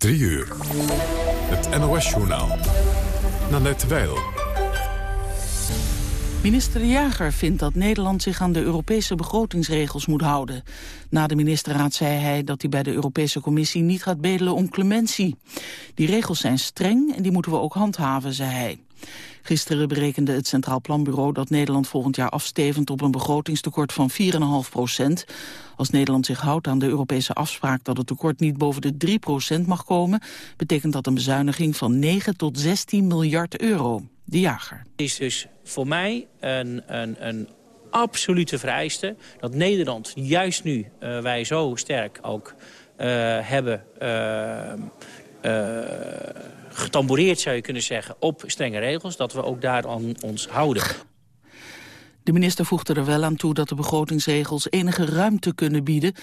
3 uur. Het NOS-journaal. Nanette Weil. Minister De Jager vindt dat Nederland zich aan de Europese begrotingsregels moet houden. Na de ministerraad zei hij dat hij bij de Europese Commissie niet gaat bedelen om clementie. Die regels zijn streng en die moeten we ook handhaven, zei hij. Gisteren berekende het Centraal Planbureau dat Nederland volgend jaar afstevend op een begrotingstekort van 4,5 procent. Als Nederland zich houdt aan de Europese afspraak dat het tekort niet boven de 3 procent mag komen, betekent dat een bezuiniging van 9 tot 16 miljard euro. De jager. Het is dus voor mij een, een, een absolute vereiste dat Nederland juist nu uh, wij zo sterk ook uh, hebben uh, getamboureerd, zou je kunnen zeggen, op strenge regels, dat we ook daar aan ons houden. De minister voegde er wel aan toe dat de begrotingsregels enige ruimte kunnen bieden.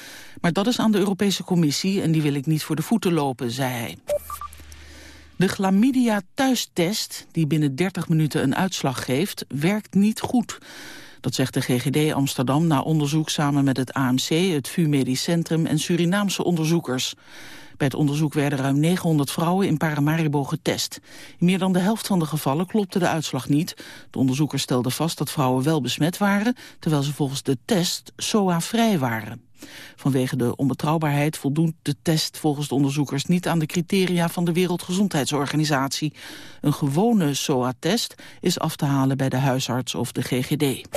Maar dat is aan de Europese Commissie en die wil ik niet voor de voeten lopen, zei hij. De chlamydia thuistest, die binnen 30 minuten een uitslag geeft, werkt niet goed. Dat zegt de GGD Amsterdam na onderzoek samen met het AMC, het VU Medisch Centrum en Surinaamse onderzoekers. Bij het onderzoek werden ruim 900 vrouwen in Paramaribo getest. In meer dan de helft van de gevallen klopte de uitslag niet. De onderzoekers stelden vast dat vrouwen wel besmet waren... terwijl ze volgens de test SOA-vrij waren. Vanwege de onbetrouwbaarheid voldoet de test volgens de onderzoekers niet aan de criteria van de Wereldgezondheidsorganisatie. Een gewone SOA-test is af te halen bij de huisarts of de GGD.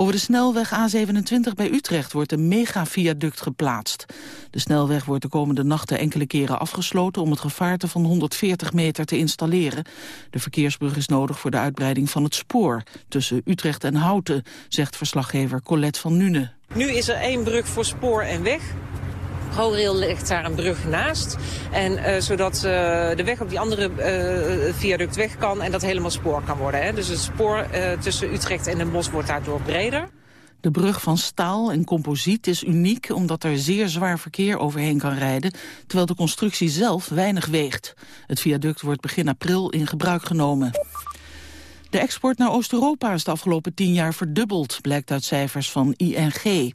Over de snelweg A27 bij Utrecht wordt een megaviaduct geplaatst. De snelweg wordt de komende nachten enkele keren afgesloten... om het gevaarte van 140 meter te installeren. De verkeersbrug is nodig voor de uitbreiding van het spoor... tussen Utrecht en Houten, zegt verslaggever Colette van Nune. Nu is er één brug voor spoor en weg. ProRail ligt daar een brug naast. En uh, zodat uh, de weg op die andere uh, viaduct weg kan en dat helemaal spoor kan worden. Hè. Dus het spoor tussen Utrecht en Den Bosch wordt daardoor breder. De brug van staal en composiet is uniek omdat er zeer zwaar verkeer overheen kan rijden, terwijl de constructie zelf weinig weegt. Het viaduct wordt begin april in gebruik genomen. De export naar Oost-Europa is de afgelopen tien jaar verdubbeld, blijkt uit cijfers van ING.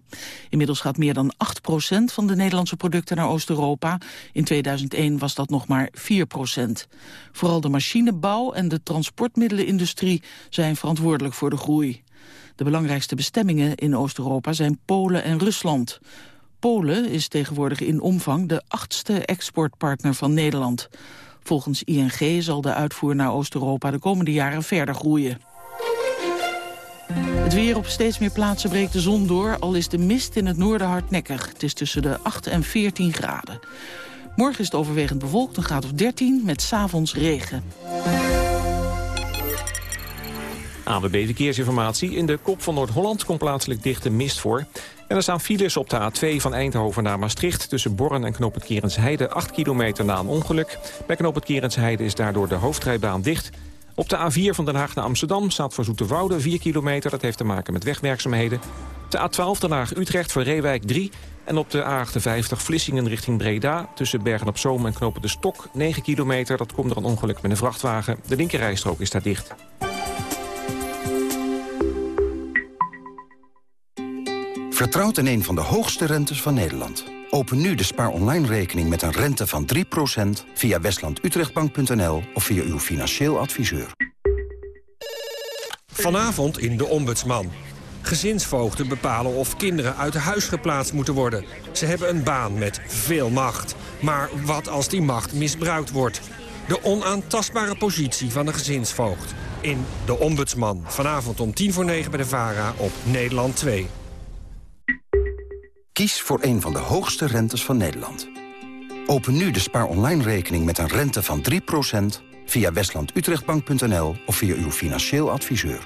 Inmiddels gaat meer dan 8% van de Nederlandse producten naar Oost-Europa. In 2001 was dat nog maar 4% Vooral de machinebouw en de transportmiddelenindustrie zijn verantwoordelijk voor de groei. De belangrijkste bestemmingen in Oost-Europa zijn Polen en Rusland. Polen is tegenwoordig in omvang de achtste exportpartner van Nederland. Volgens ING zal de uitvoer naar Oost-Europa de komende jaren verder groeien. Het weer op steeds meer plaatsen breekt de zon door, al is de mist in het noorden hardnekkig. Het is tussen de 8 en 14 graden. Morgen is het overwegend bewolkt, een graad of 13, met s'avonds regen. ABB Verkeersinformatie. In de kop van Noord-Holland komt plaatselijk dichte mist voor. En er staan files op de A2 van Eindhoven naar Maastricht... tussen Borren en Knoop het Kerensheide, 8 kilometer na een ongeluk. Bij Knoop het Kerensheide is daardoor de hoofdrijbaan dicht. Op de A4 van Den Haag naar Amsterdam staat voor Zoeterwoude 4 kilometer. Dat heeft te maken met wegwerkzaamheden. De A12 Den Haag-Utrecht voor Reewijk 3. En op de A58 Vlissingen richting Breda... tussen Bergen-op-Zoom en Knopen de Stok 9 kilometer. Dat komt door een ongeluk met een vrachtwagen. De linkerrijstrook is daar dicht. Vertrouwt in een van de hoogste rentes van Nederland. Open nu de Spaar Online rekening met een rente van 3% via westlandutrechtbank.nl of via uw financieel adviseur. Vanavond in De Ombudsman. Gezinsvoogden bepalen of kinderen uit huis geplaatst moeten worden. Ze hebben een baan met veel macht. Maar wat als die macht misbruikt wordt? De onaantastbare positie van de gezinsvoogd. In De Ombudsman. Vanavond om tien voor negen bij de VARA op Nederland 2. Kies voor een van de hoogste rentes van Nederland. Open nu de Spaar Online rekening met een rente van 3% via westlandutrechtbank.nl of via uw financieel adviseur.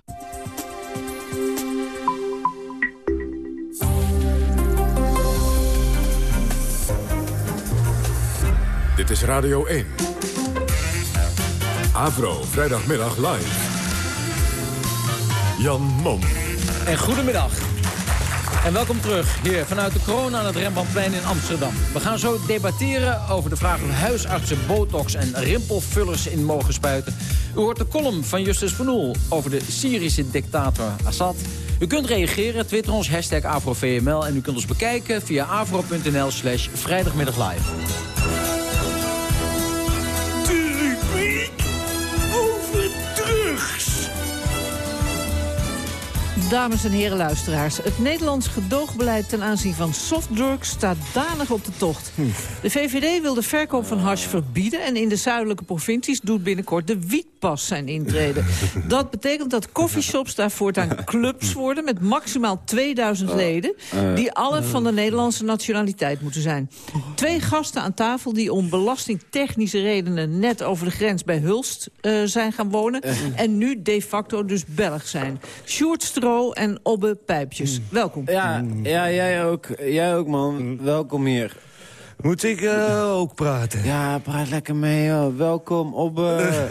Dit is Radio 1. Avro, vrijdagmiddag live. Jan Mom. En goedemiddag. En welkom terug hier vanuit de corona aan het Rembrandtplein in Amsterdam. We gaan zo debatteren over de vraag of huisartsen botox en rimpelvullers in mogen spuiten. U hoort de column van Justus van Oel over de Syrische dictator Assad. U kunt reageren, twitter ons, hashtag AfroVML... en u kunt ons bekijken via afro.nl slash vrijdagmiddaglive. Dames en heren luisteraars, het Nederlands gedoogbeleid ten aanzien van softdrugs staat danig op de tocht. De VVD wil de verkoop van hash verbieden en in de zuidelijke provincies doet binnenkort de wietpas zijn intreden. Dat betekent dat coffeeshops daar voortaan clubs worden met maximaal 2000 leden, die alle van de Nederlandse nationaliteit moeten zijn. Twee gasten aan tafel die om belastingtechnische redenen net over de grens bij Hulst uh, zijn gaan wonen en nu de facto dus Belg zijn. Sjoerd Stro en Obbe Pijpjes. Welkom. Ja, ja, jij ook. Jij ook, man. Welkom hier. Moet ik uh, ook praten? Ja, praat lekker mee, joh. Welkom, Obbe.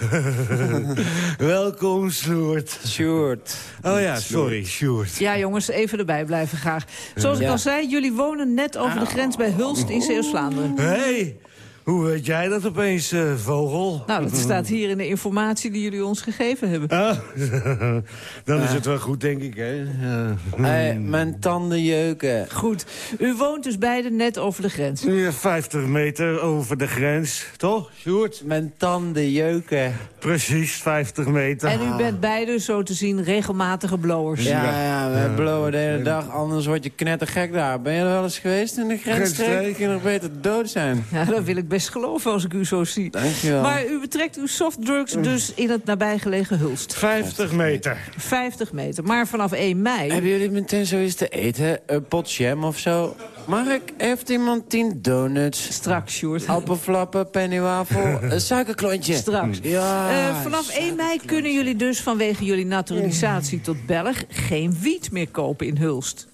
Welkom, Sjoerd. Sjoerd. Oh ja, sorry, Sjoerd. Ja, jongens, even erbij blijven graag. Zoals ik al zei, jullie wonen net over de grens bij Hulst in Zeeuws-Vlaanderen. Hey, hoe weet jij dat opeens, uh, vogel? Nou, dat staat hier in de informatie die jullie ons gegeven hebben. Ah, dan is het wel goed, denk ik, hè? Uh, hey, mijn tanden jeuken. Goed. U woont dus beiden net over de grens. Ja, 50 meter over de grens, toch, Sjoerd? Mijn tanden jeuken. Precies, 50 meter. En u bent beiden, zo te zien, regelmatige blowers. Ja, ja, we blowen de hele dag, anders word je knettergek daar. Ben je er wel eens geweest in de grensstreek? Kun je nog beter dood zijn. Ja, dat wil ik best geloven als ik u zo zie. Dankjewel. Maar u betrekt uw softdrugs dus in het nabijgelegen Hulst. 50 meter. 50 meter. Maar vanaf 1 mei... Hebben jullie meteen zoiets te eten? Een pot jam of zo? Mark, heeft iemand 10 donuts? Straks, Sjoerd. Appelflappen, pennywafel, een suikerklontje. Straks. Ja, uh, vanaf 1 mei kunnen jullie dus vanwege jullie naturalisatie tot Belg... geen wiet meer kopen in Hulst.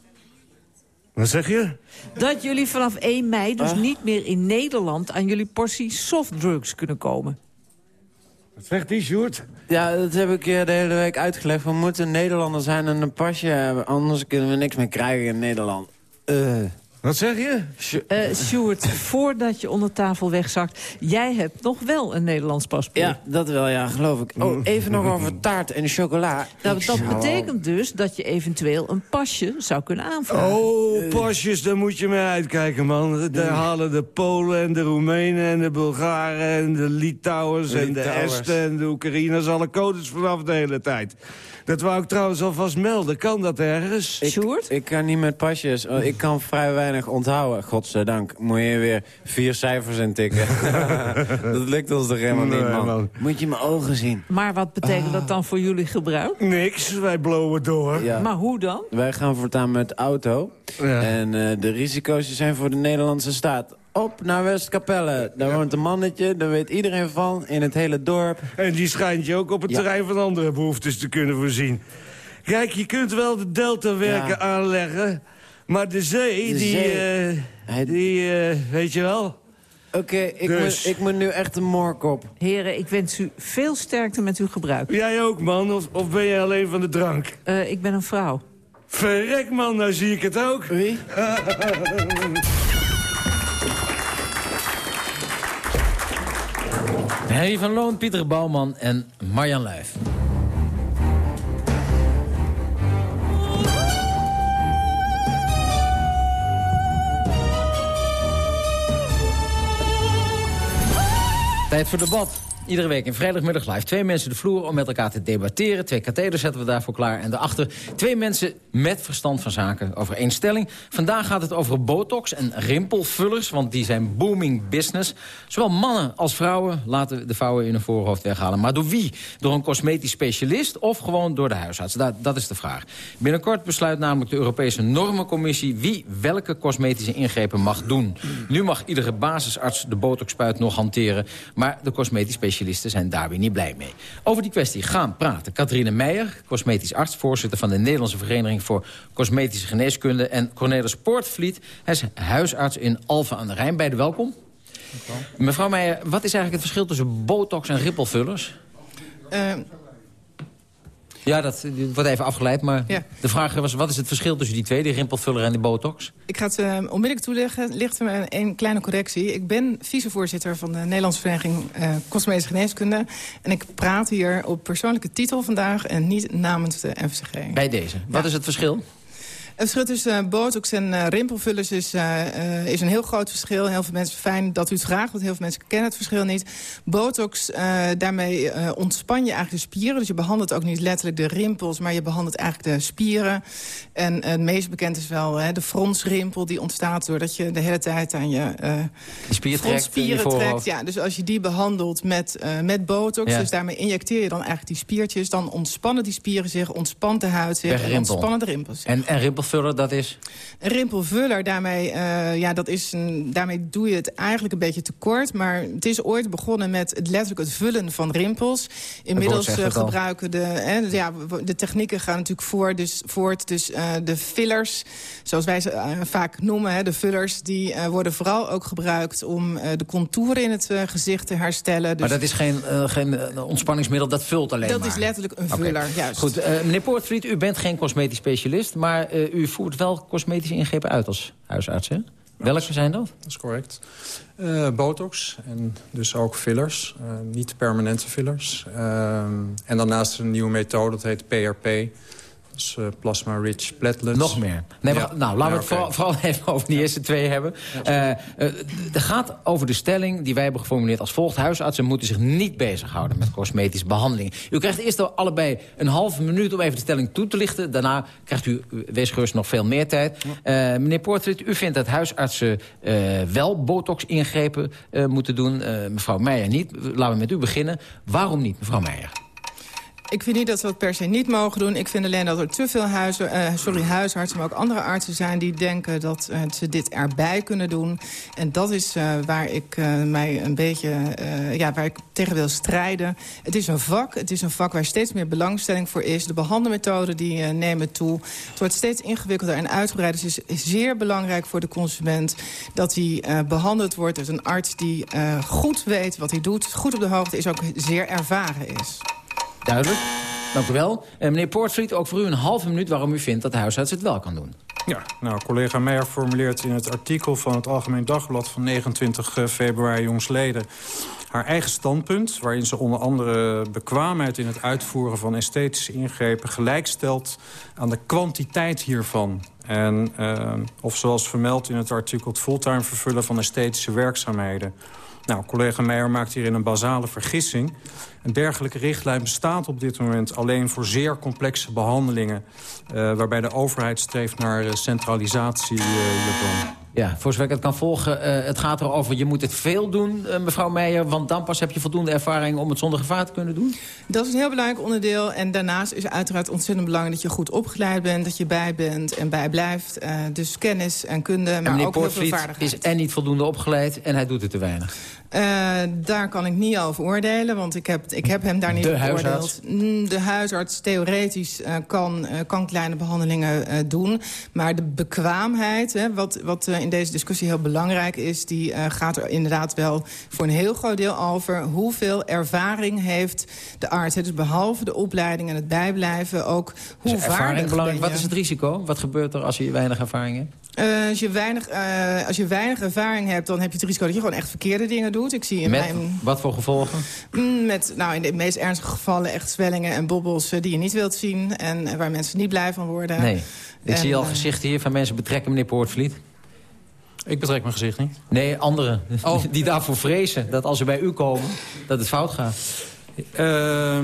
Wat zeg je? Dat jullie vanaf 1 mei dus ah. niet meer in Nederland... aan jullie portie softdrugs kunnen komen. Wat zegt die, Sjoerd? Ja, dat heb ik je de hele week uitgelegd. We moeten Nederlander zijn en een pasje hebben. Anders kunnen we niks meer krijgen in Nederland. Uh. Wat zeg je? Uh, Sjoerd, voordat je onder tafel wegzakt... jij hebt nog wel een Nederlands paspoort. Ja, dat wel, ja, geloof ik. Oh, even nog over taart en chocola. Nou, dat betekent dus dat je eventueel een pasje zou kunnen aanvragen. Oh, pasjes, daar moet je mee uitkijken, man. Daar halen de Polen en de Roemenen en de Bulgaren... en de Litouwers en de Esten en de Oekraïners... alle codes vanaf de hele tijd. Dat wou ik trouwens alvast melden. Kan dat ergens? Ik, ik kan niet met pasjes. Oh, ik kan vrij weinig onthouden. Godzijdank. Moet je weer vier cijfers intikken. dat lukt ons toch helemaal niet, man. Moet je mijn ogen zien. Maar wat betekent dat dan voor jullie gebruik? Niks. Wij blowen door. Ja. Maar hoe dan? Wij gaan voortaan met auto. Ja. En uh, de risico's zijn voor de Nederlandse staat op naar Westkapelle. Daar woont een mannetje, daar weet iedereen van, in het hele dorp. En die schijnt je ook op het terrein van andere behoeftes te kunnen voorzien. Kijk, je kunt wel de deltawerken aanleggen... maar de zee, die... Uh, die, uh, weet je wel... Oké, ik, dus. moet, ik moet nu echt een mork op. Heren, ik wens u veel sterkte met uw gebruik. Jij ook, man? Of, of ben jij alleen van de drank? Uh, ik ben een vrouw. Verrek, man, nou zie ik het ook. Wie? Harry van Loon, Pieter Bouwman en Marjan Luif. Tijd voor debat. Iedere week in vrijdagmiddag live twee mensen de vloer om met elkaar te debatteren. Twee katheders zetten we daarvoor klaar. En daarachter twee mensen met verstand van zaken over één stelling. Vandaag gaat het over botox en rimpelvullers, want die zijn booming business. Zowel mannen als vrouwen laten de vrouwen in hun voorhoofd weghalen. Maar door wie? Door een cosmetisch specialist of gewoon door de huisarts? Dat, dat is de vraag. Binnenkort besluit namelijk de Europese Normencommissie... wie welke cosmetische ingrepen mag doen. Nu mag iedere basisarts de botoxspuit nog hanteren... maar de cosmetisch specialist specialisten zijn daar weer niet blij mee. Over die kwestie gaan praten Katrine Meijer, cosmetisch arts... voorzitter van de Nederlandse Vereniging voor Cosmetische Geneeskunde... en Cornelis Poortvliet, hij is huisarts in Alphen aan de Rijn. Beide welkom. Mevrouw Meijer, wat is eigenlijk het verschil tussen botox en rippelvullers? Uh, ja, dat wordt even afgeleid, maar de vraag was... wat is het verschil tussen die twee, de rimpelvuller en de botox? Ik ga het uh, onmiddellijk toelichten. Ligt er een kleine correctie. Ik ben vicevoorzitter van de Nederlandse Vereniging uh, Cosmetische Geneeskunde. En ik praat hier op persoonlijke titel vandaag en niet namens de FCG. Bij deze. Wat is het verschil? Het verschil tussen botox en rimpelvullers is, is een heel groot verschil. Heel veel mensen, fijn dat u het vraagt, want heel veel mensen kennen het verschil niet. Botox, daarmee ontspan je eigenlijk de spieren. Dus je behandelt ook niet letterlijk de rimpels, maar je behandelt eigenlijk de spieren. En het meest bekend is wel de fronsrimpel die ontstaat doordat je de hele tijd aan je spier spieren trekt. Ja, dus als je die behandelt met, met botox, dus daarmee injecteer je dan eigenlijk die spiertjes, dan ontspannen die spieren zich, ontspant de huid zich en ontspannen de rimpels. En, en rimpelvuller, dat is? Een rimpelvuller, daarmee, uh, ja, dat is een, daarmee doe je het eigenlijk een beetje tekort, maar het is ooit begonnen met het, letterlijk het vullen van rimpels. Inmiddels gebruiken de, hè, ja, de technieken gaan natuurlijk voor, dus, voort, dus de fillers, zoals wij ze vaak noemen, hè, de vullers, die worden vooral ook gebruikt om de contouren in het gezicht te herstellen. Dus maar dat is geen, geen ontspanningsmiddel, dat vult alleen dat maar? Dat is letterlijk een vuller, okay. juist. Goed, meneer Poortvliet, u bent geen cosmetisch specialist... maar u voert wel cosmetische ingrepen uit als huisarts, hè? Welke zijn dat? Dat is correct. Uh, botox en dus ook fillers, uh, niet permanente fillers. Uh, en daarnaast een nieuwe methode, dat heet PRP. Dus uh, plasma rich platelets. Nog meer. Nee, ja. Nou, laten we het vooral, even over die eerste twee hebben. Uh, uh, er gaat over de stelling die wij hebben geformuleerd als volgt. Huisartsen moeten zich niet bezighouden met cosmetische behandeling. U krijgt eerst allebei een halve minuut om even de stelling toe te lichten. Daarna krijgt u, wees gerust, nog veel meer tijd. meneer Poortvliet, u vindt dat huisartsen wel botox-ingrepen moeten doen. mevrouw Meijer niet. Laten we met u beginnen. Waarom niet, mevrouw Meijer? Ik vind niet dat we het per se niet mogen doen. Ik vind alleen dat er te veel uh, sorry, huisartsen, maar ook andere artsen zijn... die denken dat uh, ze dit erbij kunnen doen. En dat is uh, waar ik mij een beetje, ja, waar ik tegen wil strijden. Het is een vak, het is een vak waar steeds meer belangstelling voor is. De behandelmethoden die nemen toe. Het wordt steeds ingewikkelder en uitgebreider. Dus het is zeer belangrijk voor de consument dat hij behandeld wordt... door een arts die goed weet wat hij doet, goed op de hoogte is, ook zeer ervaren is. Duidelijk. Dank u wel. En meneer Poortvliet, ook voor u een halve minuut waarom u vindt dat de huisarts het wel kan doen. Ja, nou, collega Meijer formuleert in het artikel van het Algemeen Dagblad... van 29 februari jongsleden haar eigen standpunt... waarin ze onder andere bekwaamheid in het uitvoeren van esthetische ingrepen... gelijkstelt aan de kwantiteit hiervan. En uh, of zoals vermeld in het artikel het fulltime vervullen van esthetische werkzaamheden. Nou, collega Meijer maakt hierin een basale vergissing. Een dergelijke richtlijn bestaat op dit moment alleen voor zeer complexe behandelingen... Uh, waarbij de overheid streeft naar uh, centralisatie uh, hiervan. Ja, voor zover ik het kan volgen, uh, het gaat erover... je moet het veel doen, uh, mevrouw Meijer... want dan pas heb je voldoende ervaring om het zonder gevaar te kunnen doen? Dat is een heel belangrijk onderdeel. En daarnaast is het uiteraard ontzettend belangrijk... dat je goed opgeleid bent, dat je bij bent en bij blijft. Uh, dus kennis en kunde, maar ook heel veel vaardigheid. is en niet voldoende opgeleid en hij doet het te weinig. Uh, daar kan ik niet over oordelen, want ik heb, ik heb hem daar niet de huisarts? Mm, de huisarts theoretisch uh, kan, uh, kan kleine behandelingen doen. Maar de bekwaamheid, hè, wat, wat in deze discussie heel belangrijk is... die gaat er inderdaad wel voor een heel groot deel over... hoeveel ervaring heeft de arts. Dus behalve de opleiding en het bijblijven ook... hoe ervaring belangrijk? Wat is het risico? Wat gebeurt er als je weinig ervaring hebt? Uh, als, je weinig, uh, als je weinig ervaring hebt, dan heb je het risico dat je gewoon echt verkeerde dingen doet. Ik zie in met mijn, wat voor gevolgen? Met, nou, in de meest ernstige gevallen echt zwellingen en bobbels uh, die je niet wilt zien. En waar mensen niet blij van worden. Nee, ik en, zie al gezichten hier van mensen betrekken, meneer Poortvliet. Ik betrek mijn gezicht niet. Nee, anderen. Oh. Die daarvoor vrezen dat als ze bij u komen, dat het fout gaat. Uh,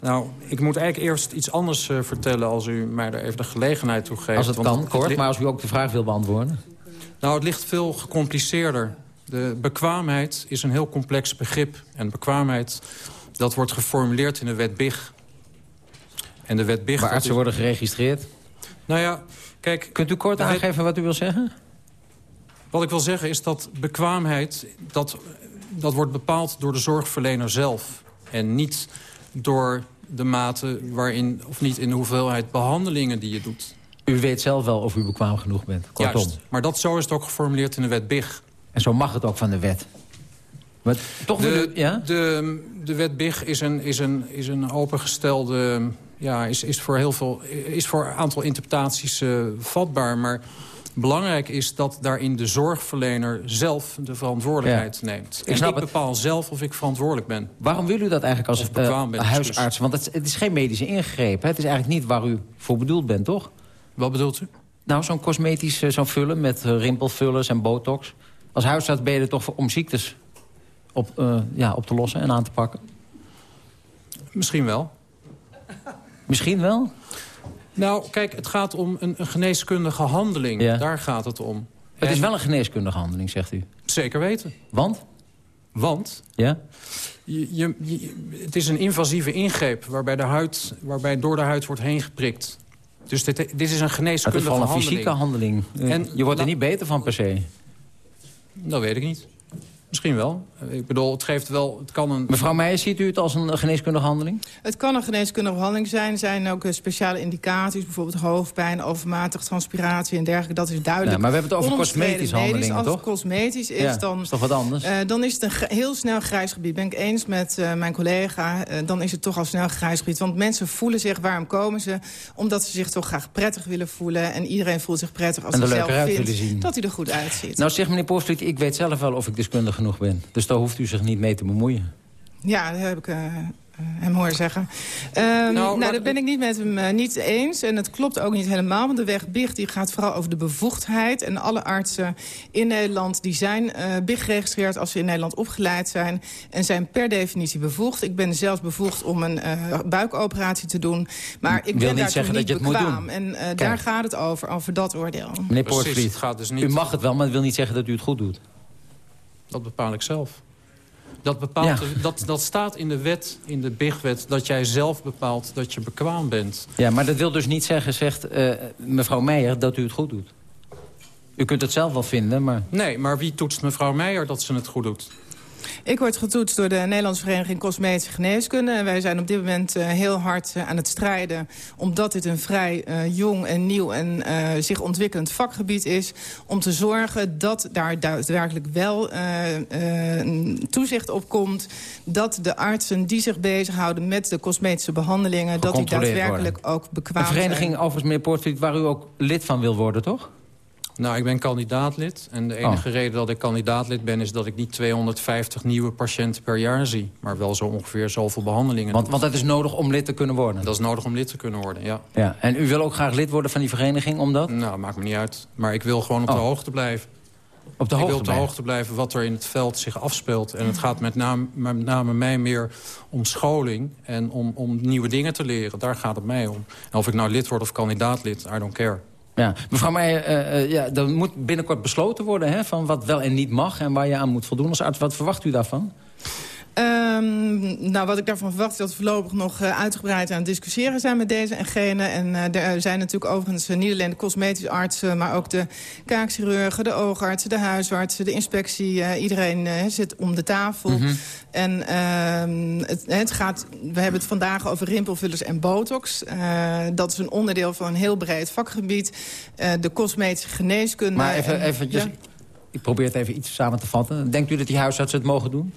nou, ik moet eigenlijk eerst iets anders uh, vertellen... als u mij er even de gelegenheid toe geeft. Als het kan, kort, het maar als u ook de vraag wil beantwoorden. Nou, het ligt veel gecompliceerder. De bekwaamheid is een heel complex begrip. En bekwaamheid, dat wordt geformuleerd in de wet BIG. En de wet BIG... Waar artsen is... worden geregistreerd? Nou ja, kijk... Kunt u kort wet... aangeven wat u wil zeggen? Wat ik wil zeggen is dat bekwaamheid... dat, dat wordt bepaald door de zorgverlener zelf... En niet door de mate waarin, of niet in de hoeveelheid behandelingen die je doet. U weet zelf wel of u bekwaam genoeg bent, kortom. Juist, maar dat, zo is het ook geformuleerd in de wet BIG. En zo mag het ook van de wet. Maar toch de, ja? de, de wet BIG is een, is een, is een opengestelde... Ja, is, is voor heel veel, is voor een aantal interpretaties uh, vatbaar. Maar Belangrijk is dat daarin de zorgverlener zelf de verantwoordelijkheid ja. neemt. Ik, en ik bepaal zelf of ik verantwoordelijk ben. Waarom wil u dat eigenlijk als uh, huisarts? Want het, het, is geen medische ingreep. Hè? Het is eigenlijk niet waar u voor bedoeld bent, toch? Wat bedoelt u? Nou, zo'n cosmetisch zo'n vullen met rimpelvullers en botox. Als huisarts ben je er toch voor om ziektes op, ja, op te lossen en aan te pakken? Misschien wel. Misschien wel? Nou, kijk, het gaat om een, een geneeskundige handeling. Ja. Daar gaat het om. Het is wel een geneeskundige handeling, zegt u? Zeker weten. Want? Want? Ja? Je, je, het is een invasieve ingreep waarbij, de huid, waarbij door de huid wordt heen geprikt. Dus dit, dit is een geneeskundige handeling. Het is wel een fysieke handeling. En, je wordt er niet beter van per se. Dat weet ik niet. Misschien wel. Ik bedoel, het geeft wel... Het kan een... Mevrouw Meijer, ziet u het als een geneeskundige handeling? Het kan een geneeskundige handeling zijn. Er zijn ook eh, speciale indicaties, bijvoorbeeld hoofdpijn, overmatig transpiratie en dergelijke. Dat is duidelijk. Ja, maar we hebben het over cosmetische handelingen, Als het cosmetisch is, dan, is toch wat anders? Uh, dan is het een heel snel grijs gebied. Ben ik eens met uh, mijn collega. Uh, dan is het toch al snel grijs gebied. Want mensen voelen zich, waarom komen ze? Omdat ze zich toch graag prettig willen voelen. En iedereen voelt zich prettig als hij zelf vindt dat hij er goed uitziet. Nou, zeg meneer Poortvliet, ik weet zelf wel of ik deskundig genoeg ben. Dus daar hoeft u zich niet mee te bemoeien. Ja, dat heb ik uh, hem horen zeggen. Um, nou, nou dat ben ik niet met hem uh, niet eens. En het klopt ook niet helemaal. Want de weg BIG die gaat vooral over de bevoegdheid. En alle artsen in Nederland die zijn uh, BIG geregistreerd... als ze in Nederland opgeleid zijn. En zijn per definitie bevoegd. Ik ben zelfs bevoegd om een buikoperatie te doen. Maar ik ben daar toch niet dat bekwaam. En daar gaat het over, over dat oordeel. Meneer Poortvliet, dus niet... u mag het wel, maar dat wil niet zeggen dat u het goed doet. Dat bepaal ik zelf. Dat, bepaalt, dat, dat staat in de wet, in de BIG-wet, dat jij zelf bepaalt dat je bekwaam bent. Ja, maar dat wil dus niet zeggen, zegt uh, mevrouw Meijer, dat u het goed doet. U kunt het zelf wel vinden, maar... Nee, maar wie toetst mevrouw Meijer dat ze het goed doet? Ik word getoetst door de Nederlandse Vereniging Cosmetische Geneeskunde. En wij zijn op dit moment uh, heel hard uh, aan het strijden... omdat dit een vrij uh, jong en nieuw en zich ontwikkelend vakgebied is... om te zorgen dat daar daadwerkelijk wel toezicht op komt... dat de artsen die zich bezighouden met de cosmetische behandelingen... dat die daadwerkelijk ook bekwaam zijn. Een vereniging, overigens, meneer Poortvliet, waar u ook lid van wil worden, toch? Nou, ik ben kandidaatlid. En de enige oh. reden dat ik kandidaatlid ben... is dat ik niet 250 nieuwe patiënten per jaar zie. Maar wel zo ongeveer zoveel behandelingen. Want, want dat is nodig om lid te kunnen worden? Dat is nodig om lid te kunnen worden, ja. ja. En u wil ook graag lid worden van die vereniging, omdat? Nou, maakt me niet uit. Maar ik wil gewoon op de oh. hoogte blijven. Op de hoogte ik wil op de hoogte blijven wat er in het veld zich afspeelt. En het gaat met name, met name mij meer om scholing en om, om nieuwe dingen te leren. Daar gaat het mij om. En of ik nou lid word of kandidaatlid, I don't care. Ja. Mevrouw Meijer, uh, ja, er moet binnenkort besloten worden... Hè, van wat wel en niet mag en waar je aan moet voldoen als arts. Wat verwacht u daarvan? Um, nou, wat ik daarvan verwacht is dat we voorlopig nog uh, uitgebreid aan het discussiëren zijn met deze en gene. En uh, er zijn natuurlijk overigens uh, niet alleen de cosmetische artsen... maar ook de kaakchirurgen, de oogartsen, de huisartsen, de inspectie. iedereen zit om de tafel. Mm -hmm. En ehm, het, het, gaat, we hebben het vandaag over rimpelvullers en botox. dat is een onderdeel van een heel breed vakgebied. de cosmetische geneeskunde. Maar even, eventjes, ja? ik probeer het even iets samen te vatten. Denkt u dat die huisartsen het mogen doen?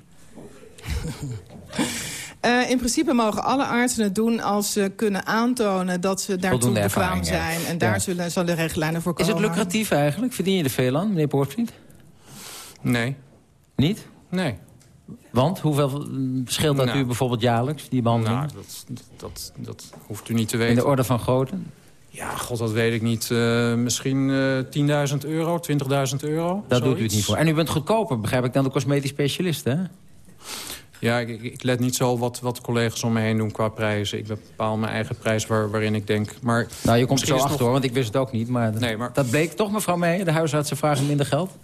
Uh, in principe mogen alle artsen het doen als ze kunnen aantonen dat ze daartoe bekwaam zijn. En daar zullen, zullen de richtlijnen voor komen. Is het lucratief eigenlijk? Verdien je er veel aan, meneer Poortvliet? Nee. Niet? Nee. Want? Hoeveel scheelt dat nou, u bijvoorbeeld jaarlijks, die behandeling? Nou, dat, dat, dat hoeft u niet te weten. In de orde van grootte? Ja, god, dat weet ik niet. Uh, misschien uh, 10.000 euro, 20.000 euro. Dat doet u het niet voor. En u bent goedkoper, begrijp ik, dan de cosmetisch specialist, hè? Ja, ik, ik, let niet zo wat, wat collega's om me heen doen qua prijzen. Ik bepaal mijn eigen prijs waar, waarin ik denk. Maar nou, je komt er zo achter hoor, want ik wist het ook niet. Maar, nee, maar... dat bleek toch, mevrouw Meijer? De huisartsen vragen minder geld?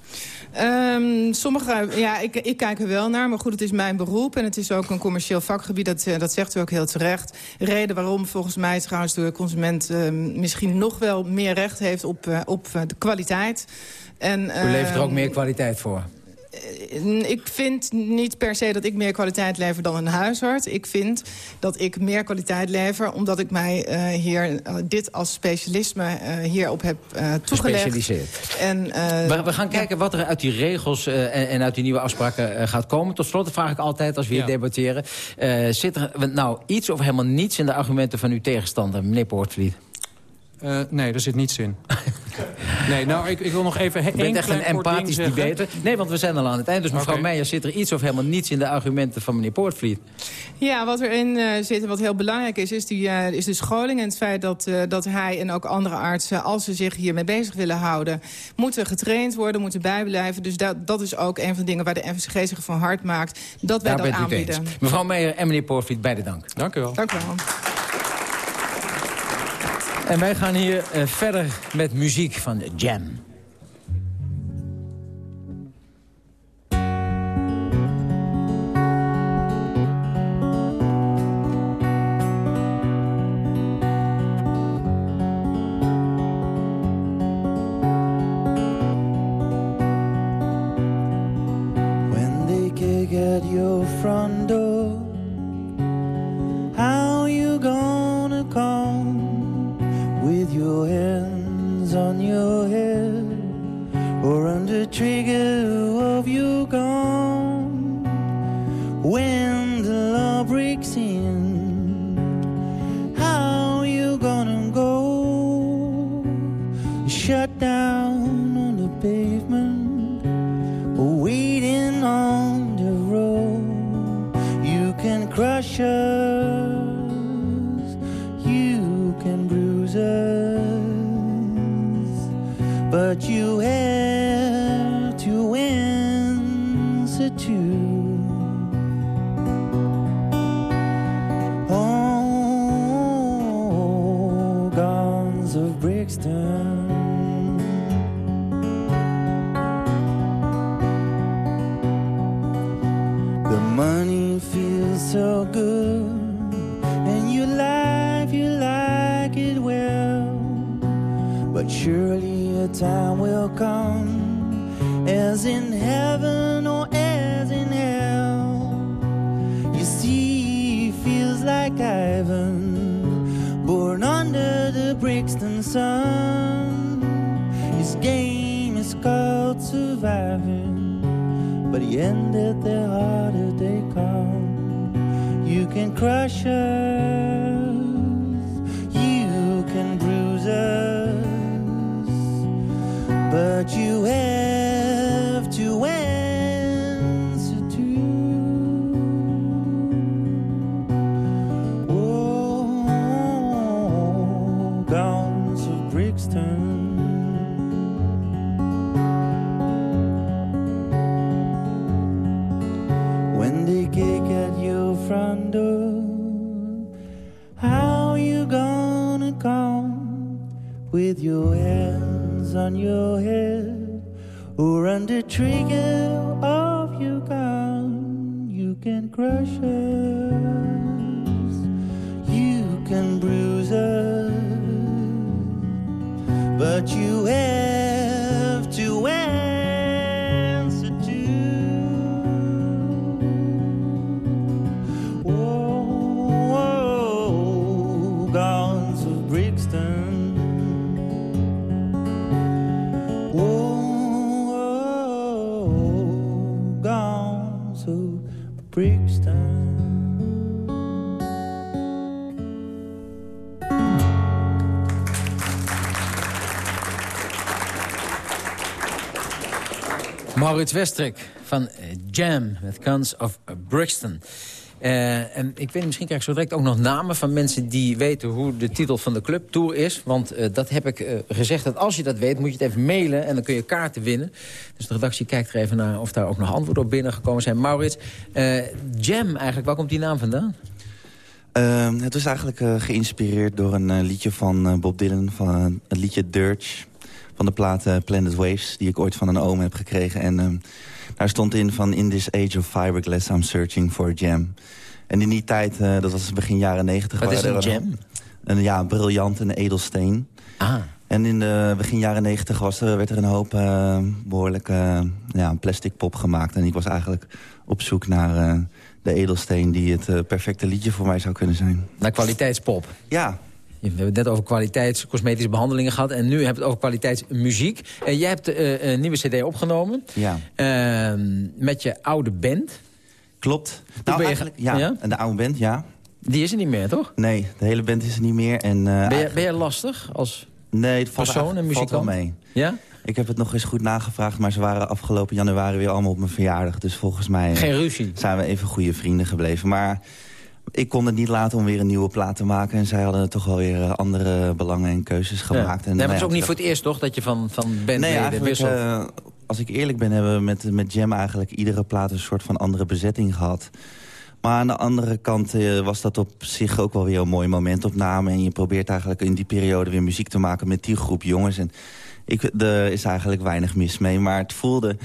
Um, sommige, ja, ik, ik kijk er wel naar. Maar goed, het is mijn beroep en het is ook een commercieel vakgebied. Dat, eh, dat zegt u ook heel terecht. Reden waarom volgens mij trouwens de consument uh, misschien nog wel meer recht heeft op, uh, op de kwaliteit. En, u levert er ook ehm, meer kwaliteit voor? Eh, ik vind niet per se dat ik meer kwaliteit lever dan een huisarts. Ik vind dat ik meer kwaliteit lever omdat ik mij uh, hier uh, dit als specialisme uh, hierop heb toegelegd. Gespecialiseerd. En, we, we, gaan kijken wat er uit die regels en, en, uit die nieuwe afspraken gaat komen. Tot slot vraag ik altijd als we hier ja. debatteren. zit er nou iets of helemaal niets in de argumenten van uw tegenstander, meneer Poortvliet? Uh, nee, er zit niets in. nee, nou, ik, ik wil nog even... Je bent echt een empathisch debater. Nee, want we zijn al aan het eind. Dus mevrouw okay. Meijer, zit er iets of helemaal niets in de argumenten van meneer Poortvliet? Ja, wat erin uh, zit en wat heel belangrijk is, is, die, uh, is de scholing. En het feit dat, uh, dat hij en ook andere artsen, als ze zich hiermee bezig willen houden... moeten getraind worden, moeten bijblijven. Dus dat, dat is ook een van de dingen waar de NVCG zich van hard maakt. Dat wij Daar dat aanbieden. Mevrouw Meijer en meneer Poortvliet, beide dank. Dank u wel. Dank u wel. En wij gaan hier uh, verder met muziek van Jam. When they kick front door with your hands on your head or under the front door, how you gonna come with your hands on your head or under trigger of your gun? You can crush us, you can bruise us, but you have Maurits Westrik van Jam met Guns of Brixton. Eh, en ik weet, misschien krijg ik zo direct ook nog namen van mensen die weten hoe de titel van de club tour is. Want eh, dat heb ik eh, gezegd, dat als je dat weet, moet je het even mailen en dan kun je kaarten winnen. Dus de redactie kijkt er even naar of daar ook nog antwoorden op binnengekomen zijn. Maurits, Jam eigenlijk, waar komt die naam vandaan? Uh, het was eigenlijk geïnspireerd door een liedje van Bob Dylan, van het liedje Dirge van de plaat Planet Waves, die ik ooit van een oom heb gekregen. En ehm, daar stond in van In this age of fiberglass I'm searching for a jam. En in die tijd, dat was begin jaren negentig... Wat is een jam? Een, ja, briljant, een edelsteen. Ah. En in de begin jaren negentig was er, werd er een hoop behoorlijk ja, een plastic pop gemaakt. En ik was eigenlijk op zoek naar de edelsteen die het uh, perfecte liedje voor mij zou kunnen zijn. Naar kwaliteitspop? Ja. We hebben het net over kwaliteitscosmetische behandelingen gehad... en nu hebben we het over kwaliteitsmuziek. Uh, jij hebt uh, een nieuwe cd opgenomen. Ja. Ehm, met je oude band. Klopt. Nou, je eigenlijk, ja, ja? En de oude band, ja. Die is er niet meer, toch? Nee, de hele band is er niet meer. En, uh, ben, je, ben je lastig als nee, het persoon en muzikant? Valt wel mee. Ja? Ik heb het nog eens goed nagevraagd, maar ze waren afgelopen januari weer allemaal op mijn verjaardag. Dus volgens mij Geen ruzie. zijn we even goede vrienden gebleven. Maar ik kon het niet laten om weer een nieuwe plaat te maken. En zij hadden toch wel weer andere belangen en keuzes gemaakt. Ja. En, nee, maar het nou is ja, ook niet voor het eerst, toch, dat je van, van band Nee, wisselt? uh, als ik eerlijk ben, hebben we met, met Jam eigenlijk iedere plaat een soort van andere bezetting gehad. Maar aan de andere kant uh, was dat op zich ook wel weer een mooi momentopname. En je probeert eigenlijk in die periode weer muziek te maken met die groep jongens. En ik, er is eigenlijk weinig mis mee. Maar het voelde,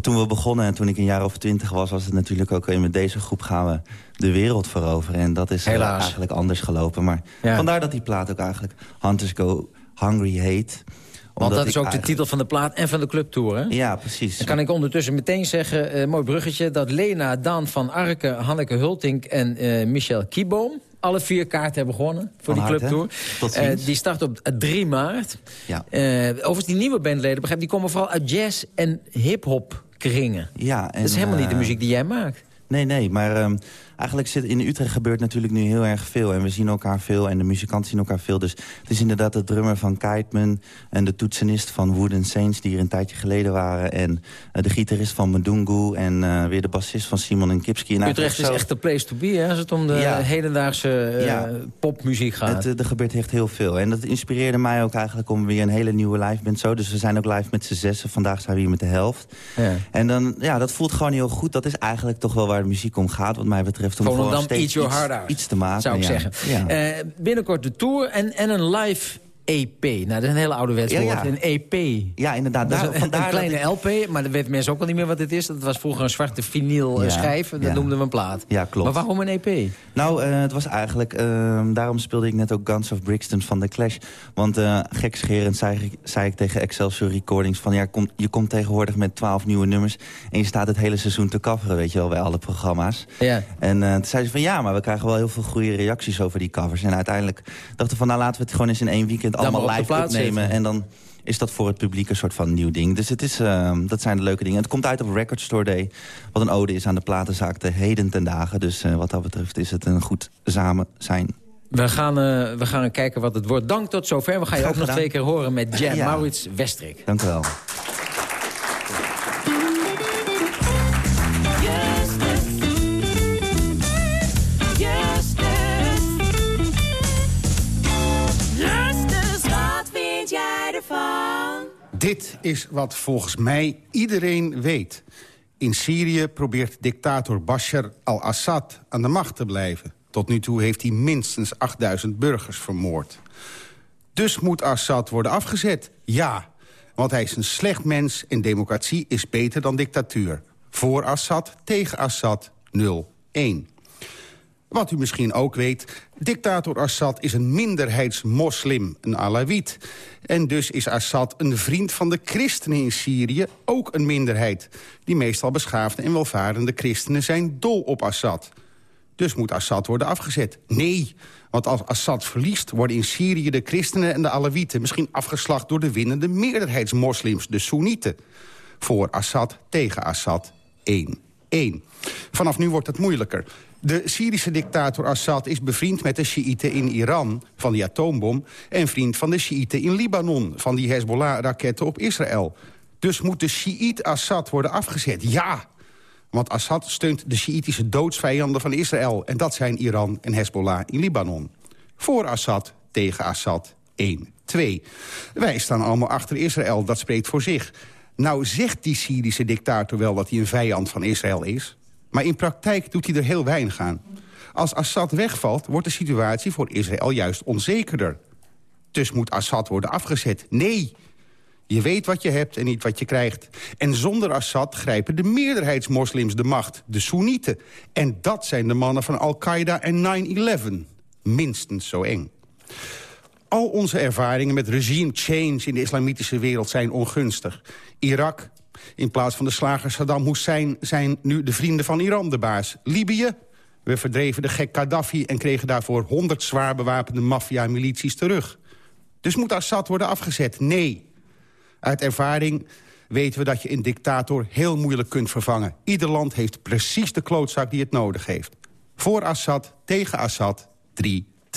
toen we begonnen en toen ik een jaar of twintig was... was het natuurlijk ook met deze groep gaan we de wereld veroveren. En dat is Helaas. eigenlijk anders gelopen. Maar Ja. vandaar dat die plaat ook eigenlijk Hunters Go Hungry heet. Want dat is ook de titel van de plaat en van de clubtour, hè? Ja, precies. Dan kan ik ondertussen meteen zeggen, eh, mooi bruggetje... dat Lena, Daan van Arke, Hanneke Hultink en eh, Michel Kieboom... alle vier kaarten hebben gewonnen voor Van die clubtour. Ziens. die start op eh, 3 maart. Ja. Eh, overigens, die nieuwe bandleden, begrijp, die komen vooral uit jazz- en hip-hop kringen. Ja, en, dat is helemaal niet de eh, muziek die jij maakt. Nee, nee, maar ehm, eigenlijk zit in Utrecht gebeurt natuurlijk nu heel erg veel. En we zien elkaar veel en de muzikanten zien elkaar veel. Dus het is inderdaad de drummer van Kiteman en de toetsenist van Wooden Saints... die hier een tijdje geleden waren. En eh, de gitarist van Medungu en eh, weer de bassist van Simon en Kipski. En Utrecht is echt de place to be, hè, als het om de Ja. hedendaagse eh, Ja. popmuziek gaat. Het, er gebeurt echt heel veel. En dat inspireerde mij ook eigenlijk om weer een hele nieuwe live band zo. Dus we zijn ook live met z'n zessen. Vandaag zijn we hier met de helft. Ja. En dan, ja, dat voelt gewoon heel goed. Dat is eigenlijk toch wel waar de muziek om gaat, wat mij betreft. Om gewoon Volendam, steeds eat your iets, iets te maken. Zou ik ja. zeggen. Ja. Eh, binnenkort de tour en, en een live EP. Nou, dat is een hele ouderwets Ja, woord. ja. Een EP. Ja, inderdaad. Dat Daar- een, dat kleine LP, maar dat weten mensen ook al niet meer wat dit is. Dat was vroeger een zwarte vinyl eh, Ja, schijf. Dat ja. noemden we een plaat. Ja, klopt. Maar waarom een EP? Nou, eh, het was eigenlijk... ehm, daarom speelde ik net ook Guns of Brixton van The Clash. Want eh gekscherend zei, ik- zei ik tegen Excelsior Recordings... van ja, kom, je komt tegenwoordig met twaalf nieuwe nummers... en je staat het hele seizoen te coveren, weet je wel, bij alle programma's. Ja. En toen zei ze van ja, maar we krijgen wel heel veel goede reacties over die covers. En uiteindelijk dachten we van nou, laten we het gewoon eens in één weekend allemaal live opnemen. En dan is dat voor het publiek een soort van nieuw ding. Dus het is, ehm, dat zijn de leuke dingen. Het komt uit op Record Store Day. Wat een ode is aan de platenzaak de heden ten dagen. Dus eh, wat dat betreft is het een goed samen zijn. We gaan, eh, we gaan kijken wat het wordt. Dank tot zover. We gaan je ook nog twee keer horen met Jan Ja. Maurits Westrik. Dank u wel. Dit is wat volgens mij iedereen weet. In Syrië probeert dictator Bashar al-Assad aan de macht te blijven. Tot nu toe heeft hij minstens 8000 burgers vermoord. Dus moet Assad worden afgezet? Ja, want hij is een slecht mens en democratie is beter dan dictatuur. Voor Assad, tegen Assad, 0-1. Wat u misschien ook weet, dictator Assad is een minderheidsmoslim, een Alawit. En dus is Assad een vriend van de christenen in Syrië, ook een minderheid. Die meestal beschaafde en welvarende christenen zijn dol op Assad. Dus moet Assad worden afgezet? Nee, want als Assad verliest... worden in Syrië de christenen en de Alawieten... misschien afgeslacht door de winnende meerderheidsmoslims, de Soenieten. Voor Assad, tegen Assad, 1-1. Vanaf nu wordt het moeilijker. De Syrische dictator Assad is bevriend met de Sjiïten in Iran... van die atoombom, en vriend van de Sjiïten in Libanon... van die Hezbollah-raketten op Israël. Dus moet de Sjiït Assad worden afgezet? Ja, want Assad steunt de Sjiïtische doodsvijanden van Israël... en dat zijn Iran en Hezbollah in Libanon. Voor Assad, tegen Assad, 1. 2. Wij staan allemaal achter Israël, dat spreekt voor zich. Nou zegt die Syrische dictator wel dat hij een vijand van Israël is... maar in praktijk doet hij er heel weinig aan. Als Assad wegvalt, wordt de situatie voor Israël juist onzekerder. Dus moet Assad worden afgezet? Nee, je weet wat je hebt en niet wat je krijgt. En zonder Assad grijpen de meerderheidsmoslims de macht, de Soenieten. En dat zijn de mannen van Al-Qaeda en 9-11. Minstens zo eng. Al onze ervaringen met regime change in de islamitische wereld zijn ongunstig. Irak, in plaats van de slager Saddam Hussein... zijn nu de vrienden van Iran de baas. Libië, we verdreven de gek Gaddafi... en kregen daarvoor 100 zwaar bewapende maffia-milities terug. Dus moet Assad worden afgezet? Nee. Uit ervaring weten we dat je een dictator heel moeilijk kunt vervangen. Ieder land heeft precies de klootzak die het nodig heeft. Voor Assad, tegen Assad,